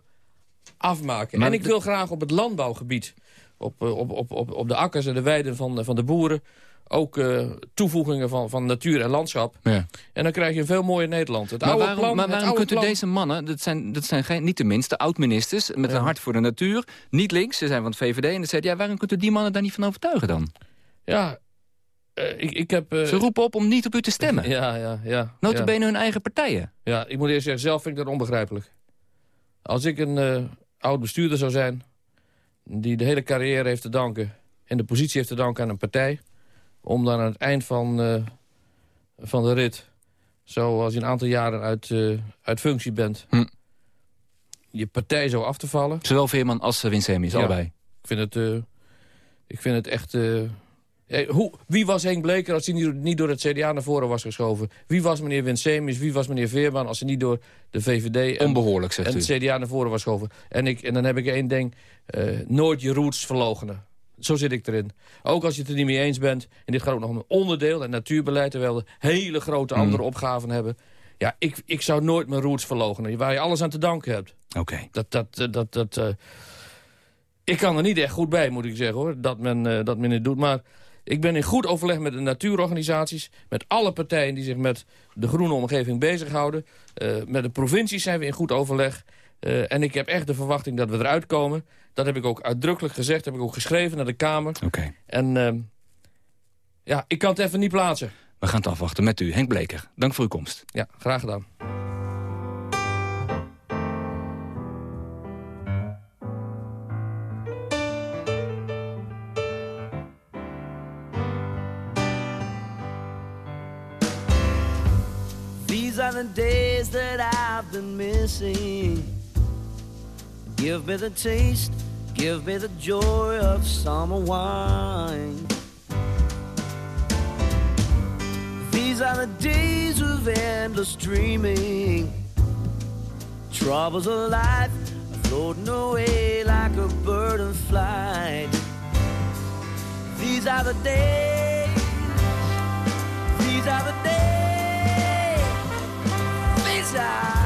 afmaken. Maar en ik wil graag op het landbouwgebied, op, eh, op, op, op, op de akkers en de weiden van, van de boeren... ook eh, toevoegingen van, van natuur en landschap. Ja. En dan krijg je een veel mooier Nederland. Het Maar oude waarom, plan, maar het waarom oude kunt u deze mannen, dat zijn, dat zijn geen, niet de minste oud-ministers... met een hart voor de natuur, niet links, ze zijn van het VVD en de CDA... waarom kunt u die mannen daar niet van overtuigen dan? Ja, eh, ik, ik heb... eh, Ze roepen op om niet op u te stemmen. Ja, ja, ja. Notabene hun eigen partijen. Ja, ik moet eerst zeggen, zelf vind ik dat onbegrijpelijk. Als ik een oud bestuurder zou zijn... die de hele carrière heeft te danken... en de positie heeft te danken aan een partij... om dan aan het eind van, eh, van de rit... zo als je een aantal jaren uit, eh, uit functie bent... Hm. je partij zo af te vallen... Zowel Veerman als uh, Winsemius, Ja. allebei. Ik vind het, eh, ik vind het echt... eh, eh, hoe, wie was Henk Bleker als hij niet, niet door het CDA naar voren was geschoven? Wie was meneer Winsemius? Wie was meneer Veerman als hij niet door de VVD... en- Onbehoorlijk, zegt en u. het CDA naar voren was geschoven? En, ik, en dan heb ik één ding. eh, nooit je roots verlogenen. Zo zit ik erin. Ook als je het er niet mee eens bent. En dit gaat ook nog om een onderdeel. En natuurbeleid, terwijl we hele grote Mm. andere opgaven hebben. Ja, ik, ik zou nooit mijn roots verlogenen. Waar je alles aan te danken hebt. Oké. Dat, dat, eh, dat, dat, eh, ik kan er niet echt goed bij, moet ik zeggen, hoor. Dat men, eh, dat men het doet. Maar ik ben in goed overleg met de natuurorganisaties. Met alle partijen die zich met de groene omgeving bezighouden. Eh, met de provincies zijn we in goed overleg. Eh, en ik heb echt de verwachting dat we eruit komen. Dat heb ik ook uitdrukkelijk gezegd. heb ik ook geschreven naar de Kamer. Oké. En ehm, ja, ik kan het even niet plaatsen. We gaan het afwachten met u, Henk Bleker. Dank voor uw komst. Ja, graag gedaan. These are the days that I've been missing. Give me the taste, give me the joy of summer wine. These are the days of endless dreaming. Troubles of life floating away like a bird in flight. These are the days, these are the days, these are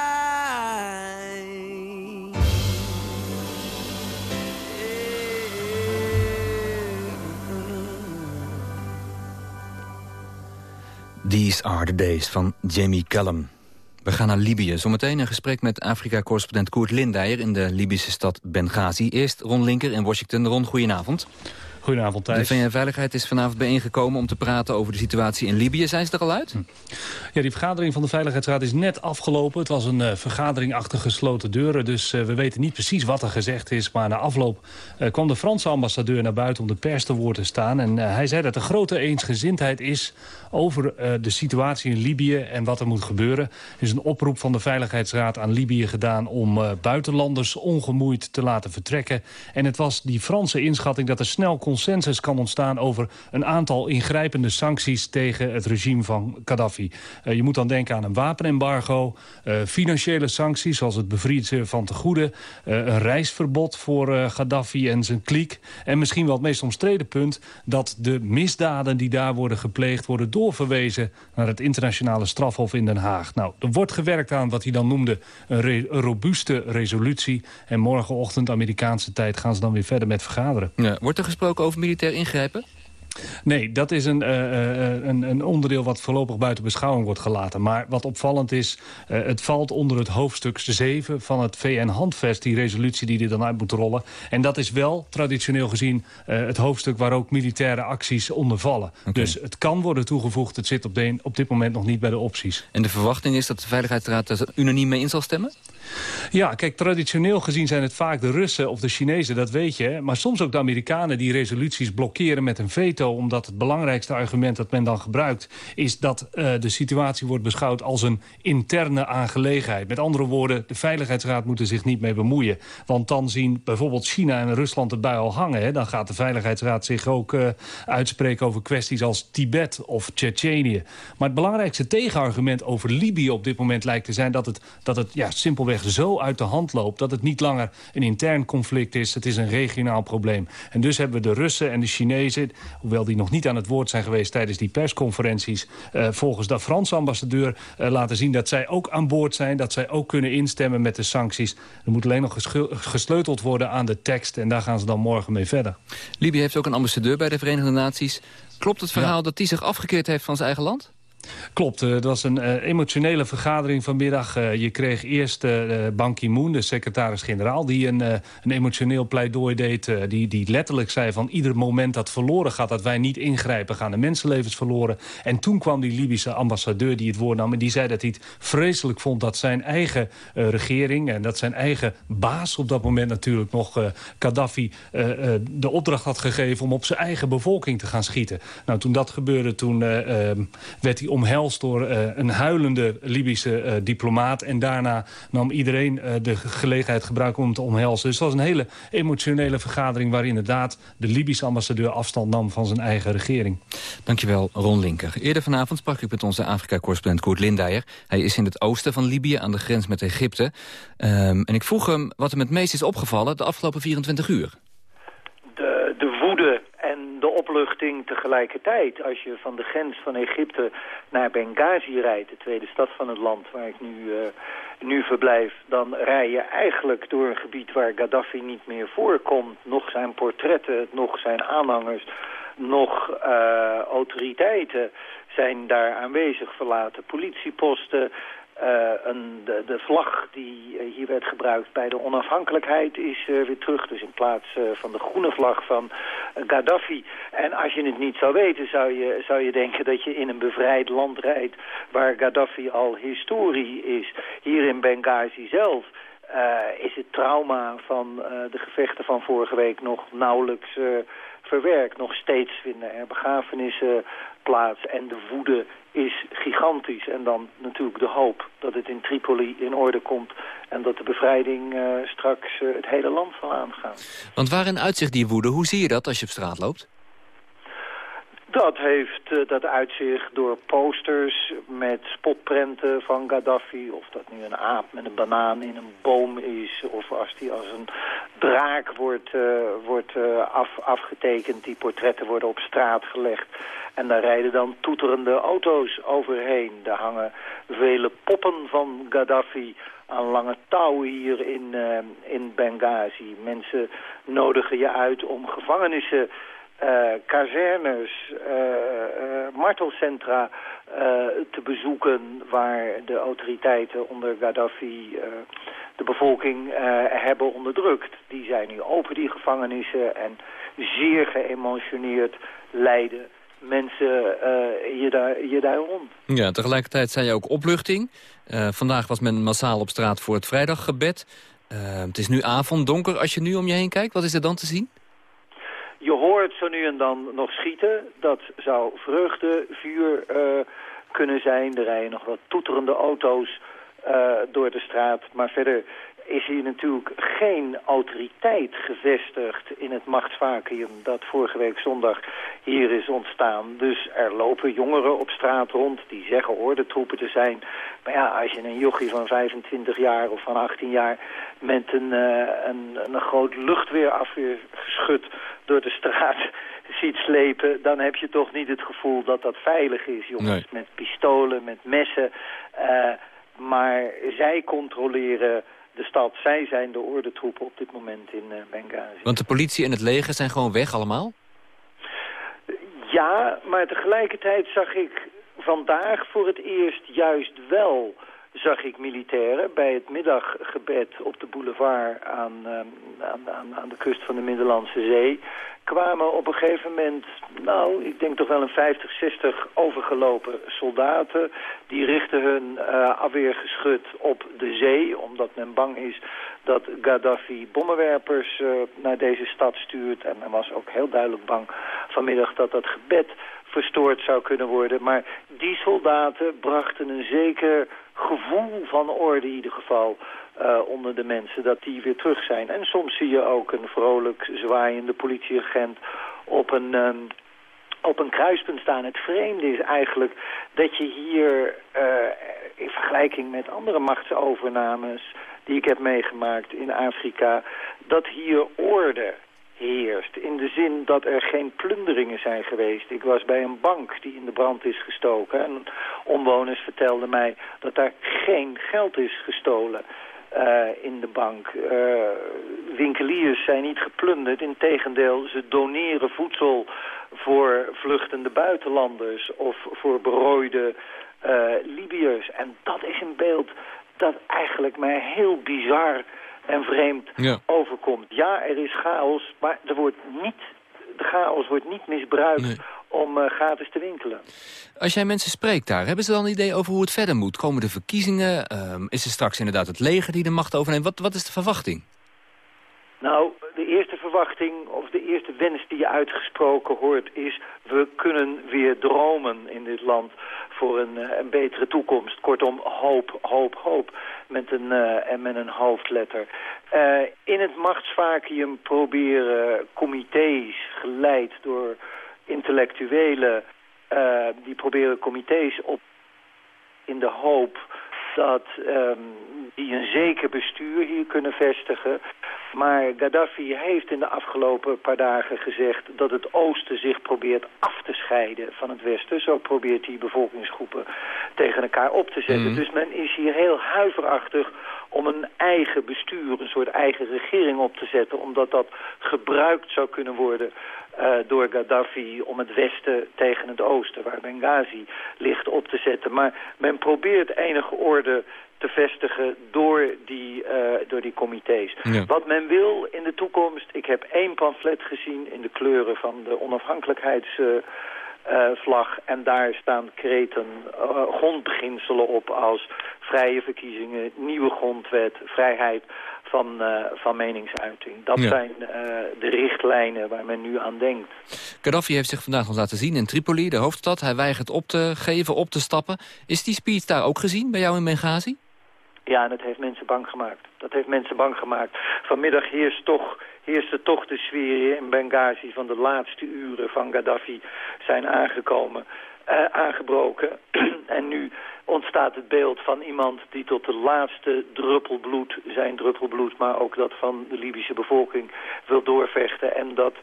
These are the days van Jamie Callum. We gaan naar Libië. Zometeen een gesprek met Afrika-correspondent Koert Lindijer... in de Libische stad Benghazi. Eerst Ron Linker in Washington. Ron, goedenavond. Goedenavond, Thijs. De VN-veiligheid is vanavond bijeengekomen om te praten over de situatie in Libië. Zijn ze er al uit? Ja, die vergadering van de Veiligheidsraad is net afgelopen. Het was een eh, vergadering achter gesloten deuren, dus eh, we weten niet precies wat er gezegd is. Maar na afloop eh, kwam de Franse ambassadeur naar buiten om de pers te woord te staan. En hij zei dat er grote eensgezindheid is over de situatie in Libië en wat er moet gebeuren. Er is een oproep van de Veiligheidsraad aan Libië gedaan om buitenlanders ongemoeid te laten vertrekken. En het was die Franse inschatting dat er snel consensus kan ontstaan over een aantal ingrijpende sancties tegen het regime van Gaddafi. Uh, je moet dan denken aan een wapenembargo, uh, financiële sancties zoals het bevriezen van tegoeden, uh, een reisverbod voor Gaddafi en zijn kliek. En misschien wel het meest omstreden punt dat de misdaden die daar worden gepleegd worden doorverwezen naar het internationale strafhof in Den Haag. Nou, er wordt gewerkt aan wat hij dan noemde een robuuste resolutie. En morgenochtend Amerikaanse tijd gaan ze dan weer verder met vergaderen. Ja, wordt er gesproken over militair ingrijpen? Nee, dat is een, uh, een, een, onderdeel wat voorlopig buiten beschouwing wordt gelaten. Maar wat opvallend is, uh, het valt onder het hoofdstuk 7 van het VN-handvest... die resolutie die er dan uit moet rollen. En dat is wel traditioneel gezien het hoofdstuk waar ook militaire acties onder vallen. Okay. Dus het kan worden toegevoegd, het zit op, de, op dit moment nog niet bij de opties. En de verwachting is dat de Veiligheidsraad er unaniem mee in zal stemmen? Ja, kijk, traditioneel gezien zijn het vaak de Russen of de Chinezen, dat weet je. Maar soms ook de Amerikanen die resoluties blokkeren met een veto... omdat het belangrijkste argument dat men dan gebruikt... is dat uh, de situatie wordt beschouwd als een interne aangelegenheid. Met andere woorden, de Veiligheidsraad moet er zich niet mee bemoeien. Want dan zien bijvoorbeeld China en Rusland erbij al hangen. Dan gaat de Veiligheidsraad zich ook uh, uitspreken over kwesties als Tibet of Tsjetsjenië. Maar het belangrijkste tegenargument over Libië op dit moment lijkt te zijn... dat het, dat het ja, simpelweg zo uit de hand loopt... dat het niet langer een intern conflict is, het is een regionaal probleem. En dus hebben we de Russen en de Chinezen... hoewel die nog niet aan het woord zijn geweest tijdens die persconferenties... Uh, volgens de Franse ambassadeur uh, laten zien dat zij ook aan boord zijn... dat zij ook kunnen instemmen met de sancties. Er moet alleen nog gesleuteld worden aan de tekst... en daar gaan ze dan morgen mee verder. Libië heeft ook een ambassadeur bij de Verenigde Naties. Klopt het verhaal ja. dat die zich afgekeerd heeft van zijn eigen land? Klopt, het was een uh, emotionele vergadering vanmiddag. Uh, je kreeg eerst Ban Ki-moon, de secretaris-generaal... die een, een, emotioneel pleidooi deed. die, die letterlijk zei van ieder moment dat verloren gaat... dat wij niet ingrijpen, gaan de mensenlevens verloren. En toen kwam die Libische ambassadeur die het woord nam... en die zei dat hij het vreselijk vond dat zijn eigen regering... en dat zijn eigen baas op dat moment natuurlijk nog... Gaddafi de opdracht had gegeven om op zijn eigen bevolking te gaan schieten. Nou, toen dat gebeurde, toen werd hij omhelst door uh, een huilende Libische uh, diplomaat. En daarna nam iedereen uh, de gelegenheid gebruiken om te omhelzen. Dus het was een hele emotionele vergadering... waar inderdaad de Libische ambassadeur afstand nam van zijn eigen regering. Dankjewel, Ron Linker. Eerder vanavond sprak ik met onze Afrika-correspondent Koert Lindijer. Hij is in het oosten van Libië aan de grens met Egypte. Um, en ik vroeg hem wat hem het meest is opgevallen de afgelopen 24 uur. De, de woede de opluchting tegelijkertijd. Als je van de grens van Egypte naar Benghazi rijdt, de tweede stad van het land waar ik nu, uh, nu verblijf... dan rij je eigenlijk door een gebied waar Gaddafi niet meer voorkomt. Nog zijn portretten, nog zijn aanhangers, nog uh, autoriteiten zijn daar aanwezig. Verlaten politieposten, uh, een, de, de, vlag die uh, hier werd gebruikt bij de onafhankelijkheid is uh, weer terug. Dus in plaats van de groene vlag van Gaddafi. En als je het niet zou weten, zou je, zou je denken dat je in een bevrijd land rijdt... waar Gaddafi al historie is. Hier in Benghazi zelf is het trauma van de gevechten van vorige week nog nauwelijks verwerkt. Nog steeds vinden er begrafenissen plaats en de woede is gigantisch. En dan natuurlijk de hoop dat het in Tripoli in orde komt... en dat de bevrijding eh, straks eh, het hele land zal aangaan. Want waarin uitzicht die woede? Hoe zie je dat als je op straat loopt? Dat heeft eh, dat uitzicht door posters met spotprenten van Gaddafi. Of dat nu een aap met een banaan in een boom is. Of als die als een draak wordt, eh, wordt eh, af, afgetekend. Die portretten worden op straat gelegd. En daar rijden dan toeterende auto's overheen. Daar hangen vele poppen van Gaddafi aan lange touwen hier in, in Benghazi. Mensen nodigen je uit om gevangenissen eh, kazernes, eh, eh, martelcentra te bezoeken waar de autoriteiten onder Gaddafi de bevolking hebben onderdrukt. Die zijn nu open, die gevangenissen, en zeer geëmotioneerd leiden mensen eh, je, daar, je rond. Ja, tegelijkertijd zei je ook opluchting. Vandaag was men massaal op straat voor het vrijdaggebed. Eh, het is nu avond, donker. Als je nu om je heen kijkt, wat is er dan te zien? Je hoort zo nu en dan nog schieten. Dat zou vreugdevuur eh, kunnen zijn. Er rijden nog wat toeterende auto's door de straat. Maar verder is hier natuurlijk geen autoriteit gevestigd in het machtsvacuum dat vorige week zondag hier is ontstaan. Dus er lopen jongeren op straat rond die zeggen ordentroepen te zijn. Maar ja, als je een jochie van 25 jaar of van 18 jaar met een, eh, een, een groot luchtweerafweergeschut door de straat ziet slepen, dan heb je toch niet het gevoel dat dat veilig is. Jongens Nee. met pistolen, met messen. Eh, maar zij controleren de stad. Zij zijn de ordentroepen op dit moment in eh, Benghazi. Want de politie en het leger zijn gewoon weg allemaal? Ja, maar tegelijkertijd zag ik vandaag voor het eerst juist wel zag ik militairen bij het middaggebed op de boulevard aan, ehm, aan, aan, aan de kust van de Middellandse Zee kwamen op een gegeven moment, nou, ik denk toch wel een 50, 60 overgelopen soldaten. Die richten hun eh, afweergeschut op de zee, omdat men bang is dat Gaddafi bommenwerpers eh, naar deze stad stuurt. En men was ook heel duidelijk bang vanmiddag dat dat gebed verstoord zou kunnen worden. Maar die soldaten brachten een zeker gevoel van orde in ieder geval eh, onder de mensen, dat die weer terug zijn. En soms zie je ook een vrolijk zwaaiende politieagent op een... ehm, op een kruispunt staan. Het vreemde is eigenlijk dat je hier eh, in vergelijking met andere machtsovernames die ik heb meegemaakt in Afrika, dat hier orde heerst. In de zin dat er geen plunderingen zijn geweest. Ik was bij een bank die in de brand is gestoken. En omwoners vertelden mij dat daar geen geld is gestolen. eh, in de bank. Eh, winkeliers zijn niet geplunderd. Integendeel, ze doneren voedsel voor vluchtende buitenlanders of voor berooide eh, Libiërs. En dat is een beeld dat eigenlijk mij heel bizar en vreemd Ja. overkomt. Ja, er is chaos, maar er wordt niet, de chaos wordt niet misbruikt om eh, gratis te winkelen. Als jij mensen spreekt daar, hebben ze dan een idee over hoe het verder moet? Komen de verkiezingen? Ehm, is er straks inderdaad het leger die de macht overneemt? Wat, wat is de verwachting? Nou, eerste verwachting of de eerste wens die je uitgesproken hoort is... we kunnen weer dromen in dit land voor een, eh, een betere toekomst. Kortom, hoop, hoop, hoop met een, eh, en met een hoofdletter. Eh, in het machtsvacuum proberen comité's geleid door intellectuelen... die proberen comité's op in de hoop dat ehm, die een zeker bestuur hier kunnen vestigen. Maar Gaddafi heeft in de afgelopen paar dagen gezegd dat het oosten zich probeert af te scheiden van het westen. Zo probeert hij bevolkingsgroepen tegen elkaar op te zetten. Mhm. Dus men is hier heel huiverachtig om een eigen bestuur, een soort eigen regering op te zetten. Omdat dat gebruikt zou kunnen worden eh, door Gaddafi om het westen tegen het oosten, waar Benghazi ligt, op te zetten. Maar men probeert enige orde te vestigen door die, eh, door die comité's. Ja. Wat men wil in de toekomst, ik heb één pamflet gezien in de kleuren van de onafhankelijkheids... eh, eh, vlag. En daar staan kreten, eh, grondbeginselen op als vrije verkiezingen, nieuwe grondwet, vrijheid van, eh, van meningsuiting. Dat Ja. zijn de richtlijnen waar men nu aan denkt. Gaddafi heeft zich vandaag nog laten zien in Tripoli, de hoofdstad. Hij weigert op te geven, op te stappen. Is die speech daar ook gezien bij jou in Benghazi? Ja, en dat heeft mensen bang gemaakt. Dat heeft mensen bang gemaakt. Vanmiddag heerst toch, heerste toch de sfeer in Benghazi van de laatste uren van Gaddafi zijn aangekomen, eh, aangebroken. en nu ontstaat het beeld van iemand die tot de laatste druppel bloed, zijn druppel bloed, maar ook dat van de Libische bevolking wil doorvechten. En dat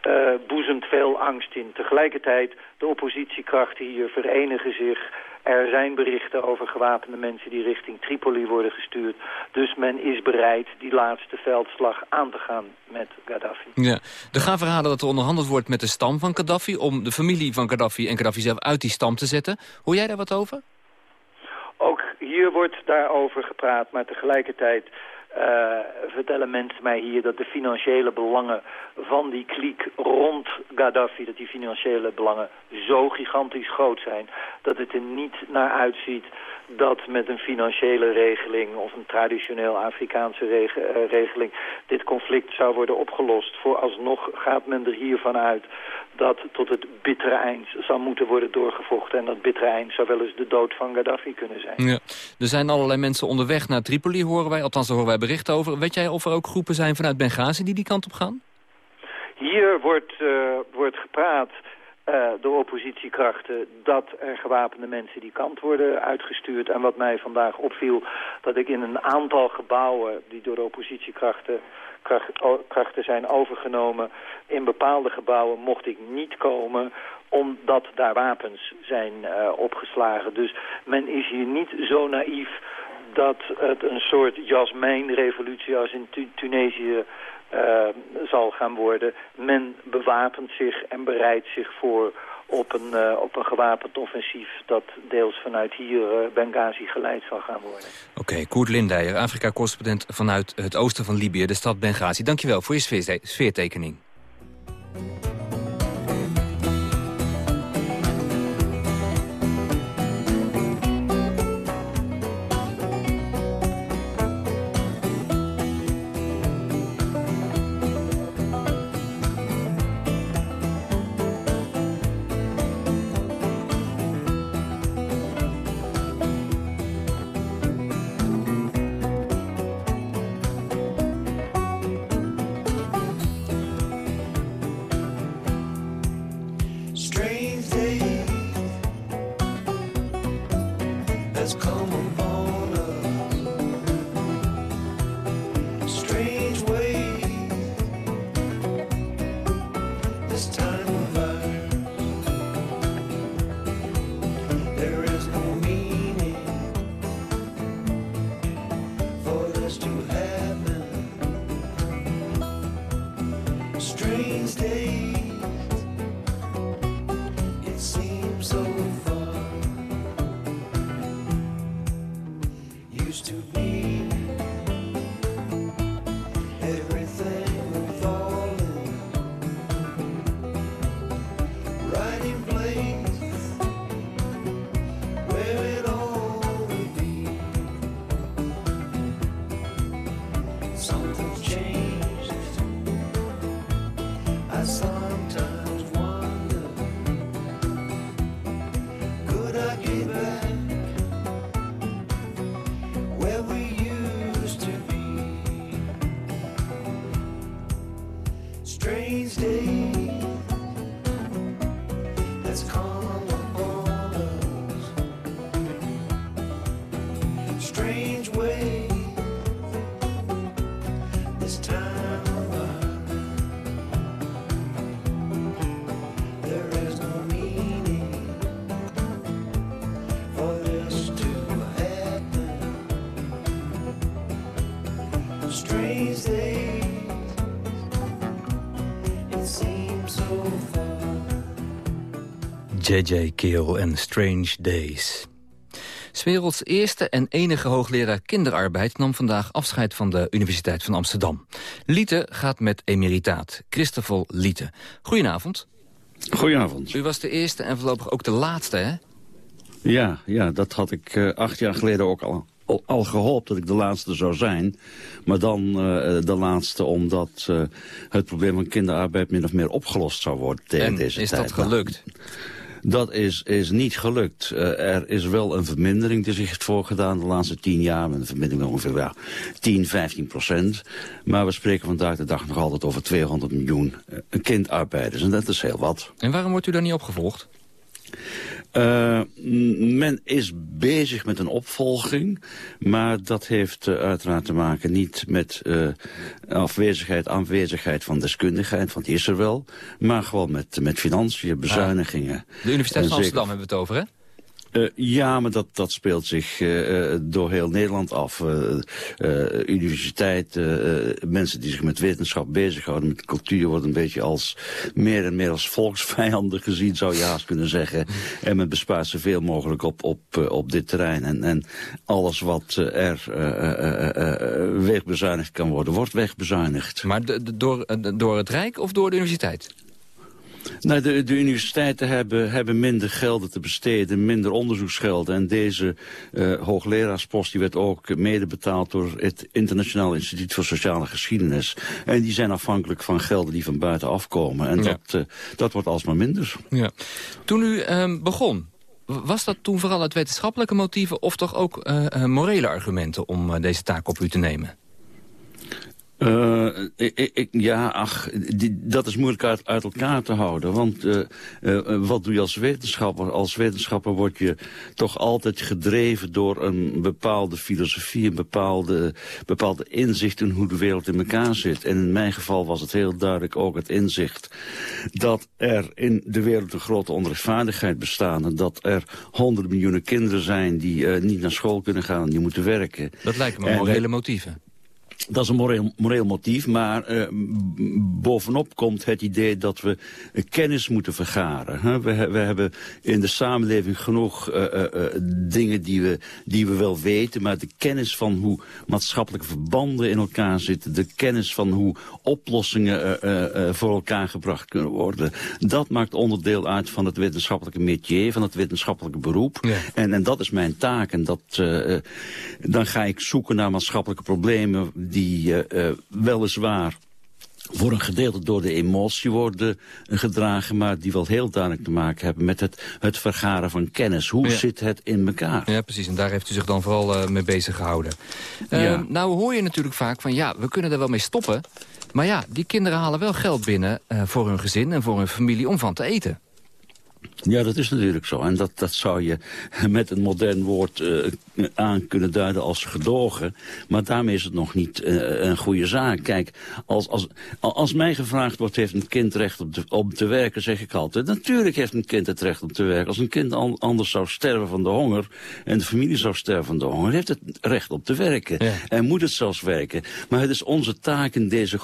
eh, boezemt veel angst in. Tegelijkertijd, de oppositiekrachten hier verenigen zich. Er zijn berichten over gewapende mensen die richting Tripoli worden gestuurd. Dus men is bereid die laatste veldslag aan te gaan met Gaddafi. Ja. Er gaan verhalen dat er onderhandeld wordt met de stam van Gaddafi... om de familie van Gaddafi en Gaddafi zelf uit die stam te zetten. Hoor jij daar wat over? Ook hier wordt daarover gepraat, maar tegelijkertijd eh, vertellen mensen mij hier dat de financiële belangen van die kliek rond Gaddafi, dat die financiële belangen zo gigantisch groot zijn, dat het er niet naar uitziet dat met een financiële regeling of een traditioneel Afrikaanse eh, regeling dit conflict zou worden opgelost. Vooralsnog gaat men er hiervan uit dat tot het bittere eind zal moeten worden doorgevochten. En dat bittere eind zou wel eens de dood van Gaddafi kunnen zijn. Ja. Er zijn allerlei mensen onderweg naar Tripoli, horen wij. Althans, daar horen wij berichten over. Weet jij of er ook groepen zijn vanuit Benghazi die die kant op gaan? Hier wordt, eh, wordt gepraat eh, door oppositiekrachten dat er gewapende mensen die kant worden uitgestuurd. En wat mij vandaag opviel, dat ik in een aantal gebouwen die door de oppositiekrachten krachten zijn overgenomen, in bepaalde gebouwen mocht ik niet komen omdat daar wapens zijn eh, opgeslagen. Dus men is hier niet zo naïef dat het een soort jasmijnrevolutie als in Tu- Tunesië eh, zal gaan worden. Men bewapent zich en bereidt zich voor op een, eh, op een gewapend offensief dat deels vanuit hier eh, Benghazi geleid zal gaan worden. Oké, Koert Lindijer, Afrika-correspondent vanuit het oosten van Libië, de stad Benghazi. Dankjewel voor je sfeerte- sfeertekening. Strange day J.J. Keel en Strange Days. 's werelds eerste en enige hoogleraar kinderarbeid nam vandaag afscheid van de Universiteit van Amsterdam. Liete gaat met emeritaat. Christoffel Liete. Goedenavond. Goedenavond. U was de eerste en voorlopig ook de laatste, hè? Ja, ja dat had ik uh, acht jaar geleden ook al, al, al, gehoopt dat ik de laatste zou zijn. Maar dan uh, de laatste omdat uh, het probleem van kinderarbeid min of meer opgelost zou worden tegen en deze is tijd. dat gelukt? Dat is, is niet gelukt. Uh, er is wel een vermindering die zich heeft voorgedaan de laatste tien jaar. Een vermindering van ongeveer ja, 10, 15 procent. Maar we spreken vandaag de dag nog altijd over 200 miljoen uh, kindarbeiders. En dat is heel wat. En waarom wordt u daar niet opgevolgd? Uh, men is bezig met een opvolging, maar dat heeft uh, uiteraard te maken niet met uh, afwezigheid, aanwezigheid van deskundigheid, want die is er wel, maar gewoon met, met financiën, bezuinigingen. Ah, de Universiteit van Amsterdam hebben we het over, hè? Uh, ja, maar dat, dat speelt zich uh, door heel Nederland af. Uh, universiteit, mensen die zich met wetenschap bezighouden, met cultuur... worden een beetje als meer en meer als volksvijanden gezien, zou je haast kunnen zeggen. En men bespaart zoveel mogelijk op, op, op dit terrein. En, en alles wat er wegbezuinigd kan worden, wordt wegbezuinigd. Maar door, door het Rijk of door de universiteit? Nou, de, de universiteiten hebben, hebben minder gelden te besteden, minder onderzoeksgelden. En deze uh, hoogleraarspost die werd ook mede betaald door het Internationaal Instituut voor Sociale Geschiedenis. En die zijn afhankelijk van gelden die van buiten afkomen. En ja. dat, uh, dat wordt alsmaar minder. Ja. Toen u uh, begon, was dat toen vooral uit wetenschappelijke motieven... of toch ook uh, morele argumenten om deze taak op u te nemen? Uh, ik, ik, ja, ach, die, dat is moeilijk uit, uit, elkaar te houden. Want uh, uh, wat doe je als wetenschapper? Als wetenschapper word je toch altijd gedreven door een bepaalde filosofie... een bepaalde, bepaalde inzicht in hoe de wereld in elkaar zit. En in mijn geval was het heel duidelijk ook het inzicht... dat er in de wereld een grote onrechtvaardigheid bestaat... en dat er honderden miljoenen kinderen zijn die niet naar school kunnen gaan... en die moeten werken. Dat lijken me morele en, motieven. Dat is een moreel, motief, maar uh, bovenop komt het idee dat we uh, kennis moeten vergaren. Hè? We, we, hebben in de samenleving genoeg uh, dingen die we, die we wel weten, maar de kennis van hoe maatschappelijke verbanden in elkaar zitten, de kennis van hoe oplossingen voor elkaar gebracht kunnen worden, dat maakt onderdeel uit van het wetenschappelijke métier, van het wetenschappelijke beroep. Ja. En, en dat is mijn taak. En dat, dan ga ik zoeken naar maatschappelijke problemen die weliswaar voor een gedeelte door de emotie worden gedragen... maar die wel heel duidelijk te maken hebben met het, het vergaren van kennis. Hoe ja. zit het in elkaar? Ja, precies. En daar heeft u zich dan vooral uh, mee bezig gehouden. Uh, ja. Nou hoor je natuurlijk vaak van, ja, we kunnen er wel mee stoppen... maar ja, die kinderen halen wel geld binnen uh, voor hun gezin en voor hun familie om van te eten. Ja, dat is natuurlijk zo. En dat, dat zou je met een modern woord uh, aan kunnen duiden als gedogen. Maar daarmee is het nog niet uh, een goede zaak. Kijk, als, als, als mij gevraagd wordt, heeft een kind recht om te, om te werken, zeg ik altijd. Natuurlijk heeft een kind het recht om te werken. Als een kind an, anders zou sterven van de honger en de familie zou sterven van de honger, heeft het recht om te werken. Ja. En moet het zelfs werken. Maar het is onze taak in deze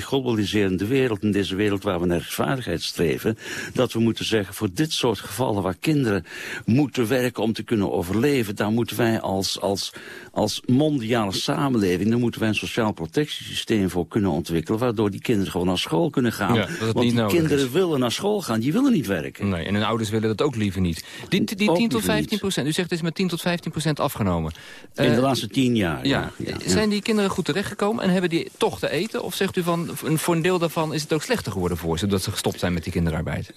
globaliserende wereld, in deze wereld waar we naar rechtvaardigheid streven, dat we moeten zeggen, voor dit soort gevallen waar kinderen moeten werken om te kunnen overleven, daar moeten wij als, als, als mondiale samenleving, daar moeten wij een sociaal protectiesysteem voor kunnen ontwikkelen, waardoor die kinderen gewoon naar school kunnen gaan. Ja, Want die kinderen is. willen naar school gaan, die willen niet werken. Nee, en hun ouders willen dat ook liever niet. Die, die, die 10 tot 15 procent, u zegt het is met 10 tot 15 procent afgenomen. In uh, de laatste 10 jaar, ja. ja, ja. Zijn die kinderen goed terechtgekomen en hebben die toch te eten? Of zegt u van, voor een deel daarvan is het ook slechter geworden voor ze, dat ze gestopt zijn met die kinderarbeid?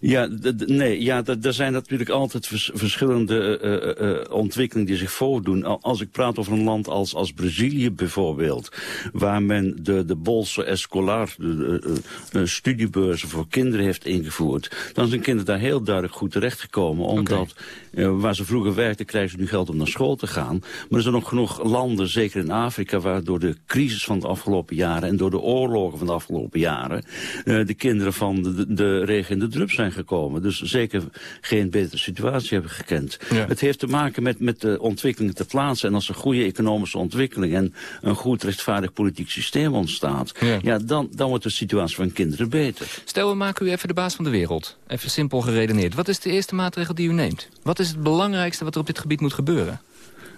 Ja, nee, ja, er zijn natuurlijk altijd vers verschillende uh, uh, ontwikkelingen die zich voordoen. Als ik praat over een land als, als Brazilië bijvoorbeeld, waar men de, de bolsa escolar, de, de studiebeurzen voor kinderen heeft ingevoerd, dan zijn kinderen daar heel duidelijk goed terechtgekomen, omdat okay. waar ze vroeger werkten, krijgen ze nu geld om naar school te gaan. Maar er zijn nog genoeg landen, zeker in Afrika, waar door de crisis van de afgelopen jaren en door de oorlogen van de afgelopen jaren, de kinderen van de, de regen in de drup zijn gekomen. Dus zeker geen betere situatie hebben gekend. Ja. Het heeft te maken met, met de ontwikkelingen ter plaatse. En als er goede economische ontwikkeling en een goed rechtvaardig politiek systeem ontstaat... Ja. Ja, dan, dan wordt de situatie van kinderen beter. Stel, we maken u even de baas van de wereld. Even simpel geredeneerd. Wat is de eerste maatregel die u neemt? Wat is het belangrijkste wat er op dit gebied moet gebeuren?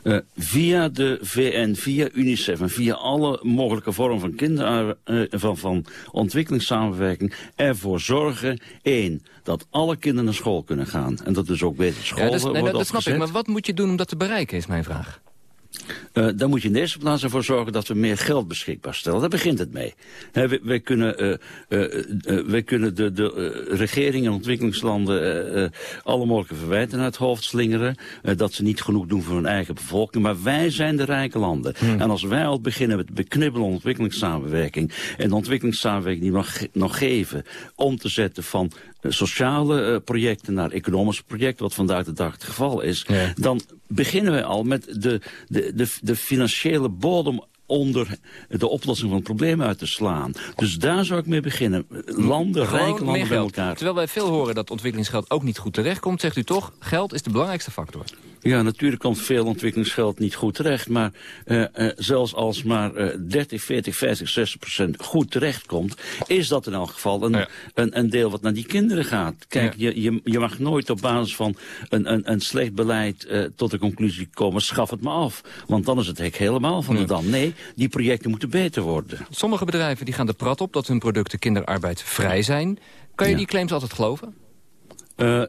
Eh, via de VN, via UNICEF en via alle mogelijke vormen van, kinder, eh, van, van ontwikkelingssamenwerking ervoor zorgen, één, dat alle kinderen naar school kunnen gaan. En dat dus ook beter scholen Ja, dat, nee, worden dat snap ik, maar wat moet je doen om dat te bereiken, is mijn vraag. Eh, dan moet je in de eerste plaats ervoor zorgen dat we meer geld beschikbaar stellen. Daar begint het mee. Hè, we- wij kunnen, wij kunnen de, de regeringen in ontwikkelingslanden alle mogelijke verwijten naar het hoofd slingeren. dat ze niet genoeg doen voor hun eigen bevolking. Maar wij zijn de rijke landen. En als wij al beginnen met beknibbelen ontwikkelingssamenwerking. En de ontwikkelingssamenwerking die we nog, nog geven. Om te zetten van sociale eh, projecten naar economische projecten. Wat vandaag de dag het geval is. Dan beginnen we al met de, de, de, de financiële bodem onder de oplossing van het probleem uit te slaan. Dus daar zou ik mee beginnen. Landen, Gewoon rijke landen bij elkaar. Terwijl wij veel horen dat ontwikkelingsgeld ook niet goed terechtkomt... zegt u toch, geld is de belangrijkste factor. Ja, natuurlijk komt veel ontwikkelingsgeld niet goed terecht. Maar eh, eh, zelfs als maar eh 30, 40, 50, 60 procent goed terechtkomt... is dat in elk geval een, een, een deel wat naar die kinderen gaat. Kijk, je, je, je mag nooit op basis van een, een, een slecht beleid eh, tot de conclusie komen... schaf het maar af. Want dan is het hek helemaal van de dam. Nee, die projecten moeten beter worden. Sommige bedrijven die gaan de prat op dat hun producten kinderarbeid vrij zijn. Kan je Ja. die claims altijd geloven? Eh,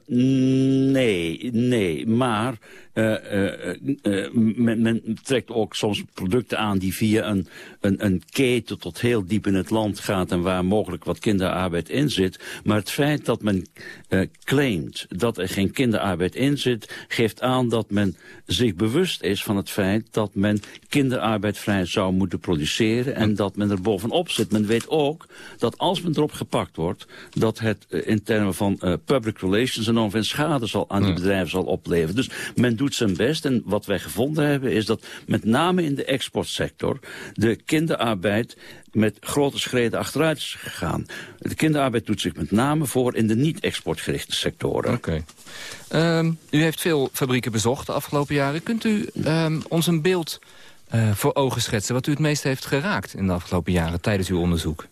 nee, nee, maar men, men trekt ook soms producten aan die via een, een, een keten tot heel diep in het land gaat en waar mogelijk wat kinderarbeid in zit. Maar het feit dat men eh, claimt dat er geen kinderarbeid in zit, geeft aan dat men zich bewust is van het feit dat men kinderarbeid vrij zou moeten produceren en dat men er bovenop zit. Men weet ook dat als men erop gepakt wordt, dat het eh, in termen van eh, public relations enorm veel schade zal aan die bedrijven zal opleveren. Dus men doet zijn best en wat wij gevonden hebben is dat met name in de exportsector de kinderarbeid met grote schreden achteruit is gegaan. De kinderarbeid doet zich met name voor in de niet-exportgerichte sectoren. Oké. Ehm, u heeft veel fabrieken bezocht de afgelopen jaren. Kunt u ehm, ons een beeld eh, voor ogen schetsen... wat u het meest heeft geraakt in de afgelopen jaren tijdens uw onderzoek?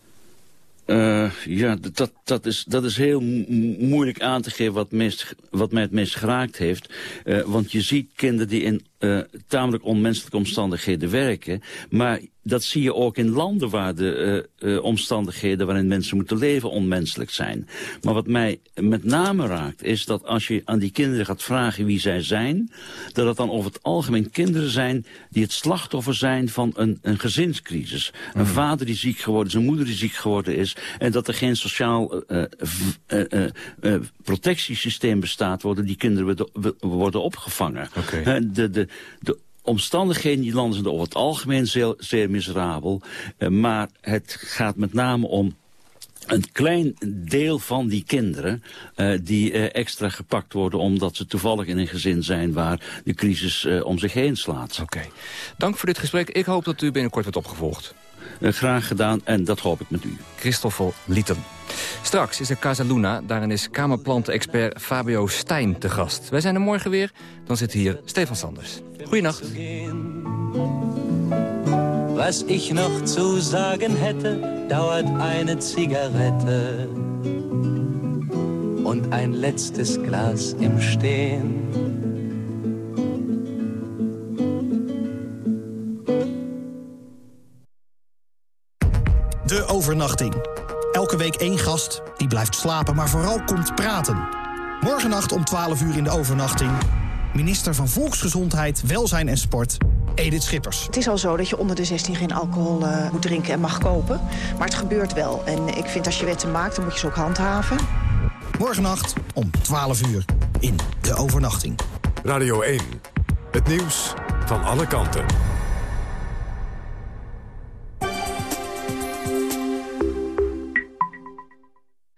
Eh, ja, dat, dat, is, dat is heel mo- moeilijk aan te geven wat, meest, wat mij het meest geraakt heeft. Eh, want je ziet kinderen die in eh, tamelijk onmenselijke omstandigheden werken. Maar dat zie je ook in landen waar de eh, omstandigheden waarin mensen moeten leven onmenselijk zijn. Maar wat mij met name raakt is dat als je aan die kinderen gaat vragen wie zij zijn... dat het dan over het algemeen kinderen zijn die het slachtoffer zijn van een, een gezinscrisis. Een vader die ziek geworden is, een moeder die ziek geworden is... en dat er geen sociaal protectiesysteem bestaat... waardoor die kinderen worden, worden opgevangen. De, de, de omstandigheden in die landen zijn over het algemeen zeer, miserabel. Eh, maar het gaat met name om een klein deel van die kinderen eh, die eh, extra gepakt worden... omdat ze toevallig in een gezin zijn waar de crisis om zich heen slaat. Oké. Dank voor dit gesprek. Ik hoop dat u binnenkort wordt opgevolgd. Eh, graag gedaan en dat hoop ik met u. Christoffel Lieten. Straks is er Casa Luna. Daarin is kamerplantenexpert Fabio Stijn te gast. Wij zijn er morgen weer. Dan zit hier Stefan Sanders. Goeienacht. Was ich noch zu sagen hätte, dauert eine Zigarette und ein letztes Glas im Stehen. Overnachting. Elke week één gast die blijft slapen, maar vooral komt praten. Morgennacht om 12 uur in de overnachting. Minister van Volksgezondheid, Welzijn en Sport, Edith Schippers. Het is al zo dat je onder de 16 geen alcohol eh, moet drinken en mag kopen. Maar het gebeurt wel. En ik vind als je wetten maakt, dan moet je ze ook handhaven. Morgennacht om 12 uur in de overnachting. Radio 1. Het nieuws van alle kanten.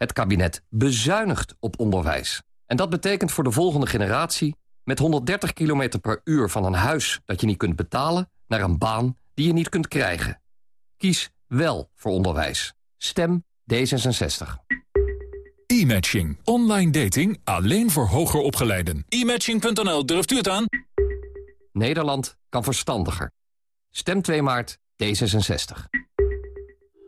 Het kabinet bezuinigt op onderwijs. En dat betekent voor de volgende generatie... met 130 km per uur van een huis dat je niet kunt betalen... naar een baan die je niet kunt krijgen. Kies wel voor onderwijs. Stem D66. E-matching. Online dating alleen voor hoger opgeleiden. E-matching.nl, durft u het aan? Nederland kan verstandiger. Stem 2 maart D66.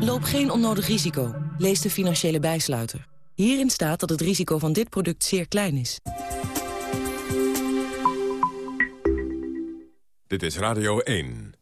Loop geen onnodig risico. Lees de financiële bijsluiter. Hierin staat dat het risico van dit product zeer klein is. Dit is Radio 1.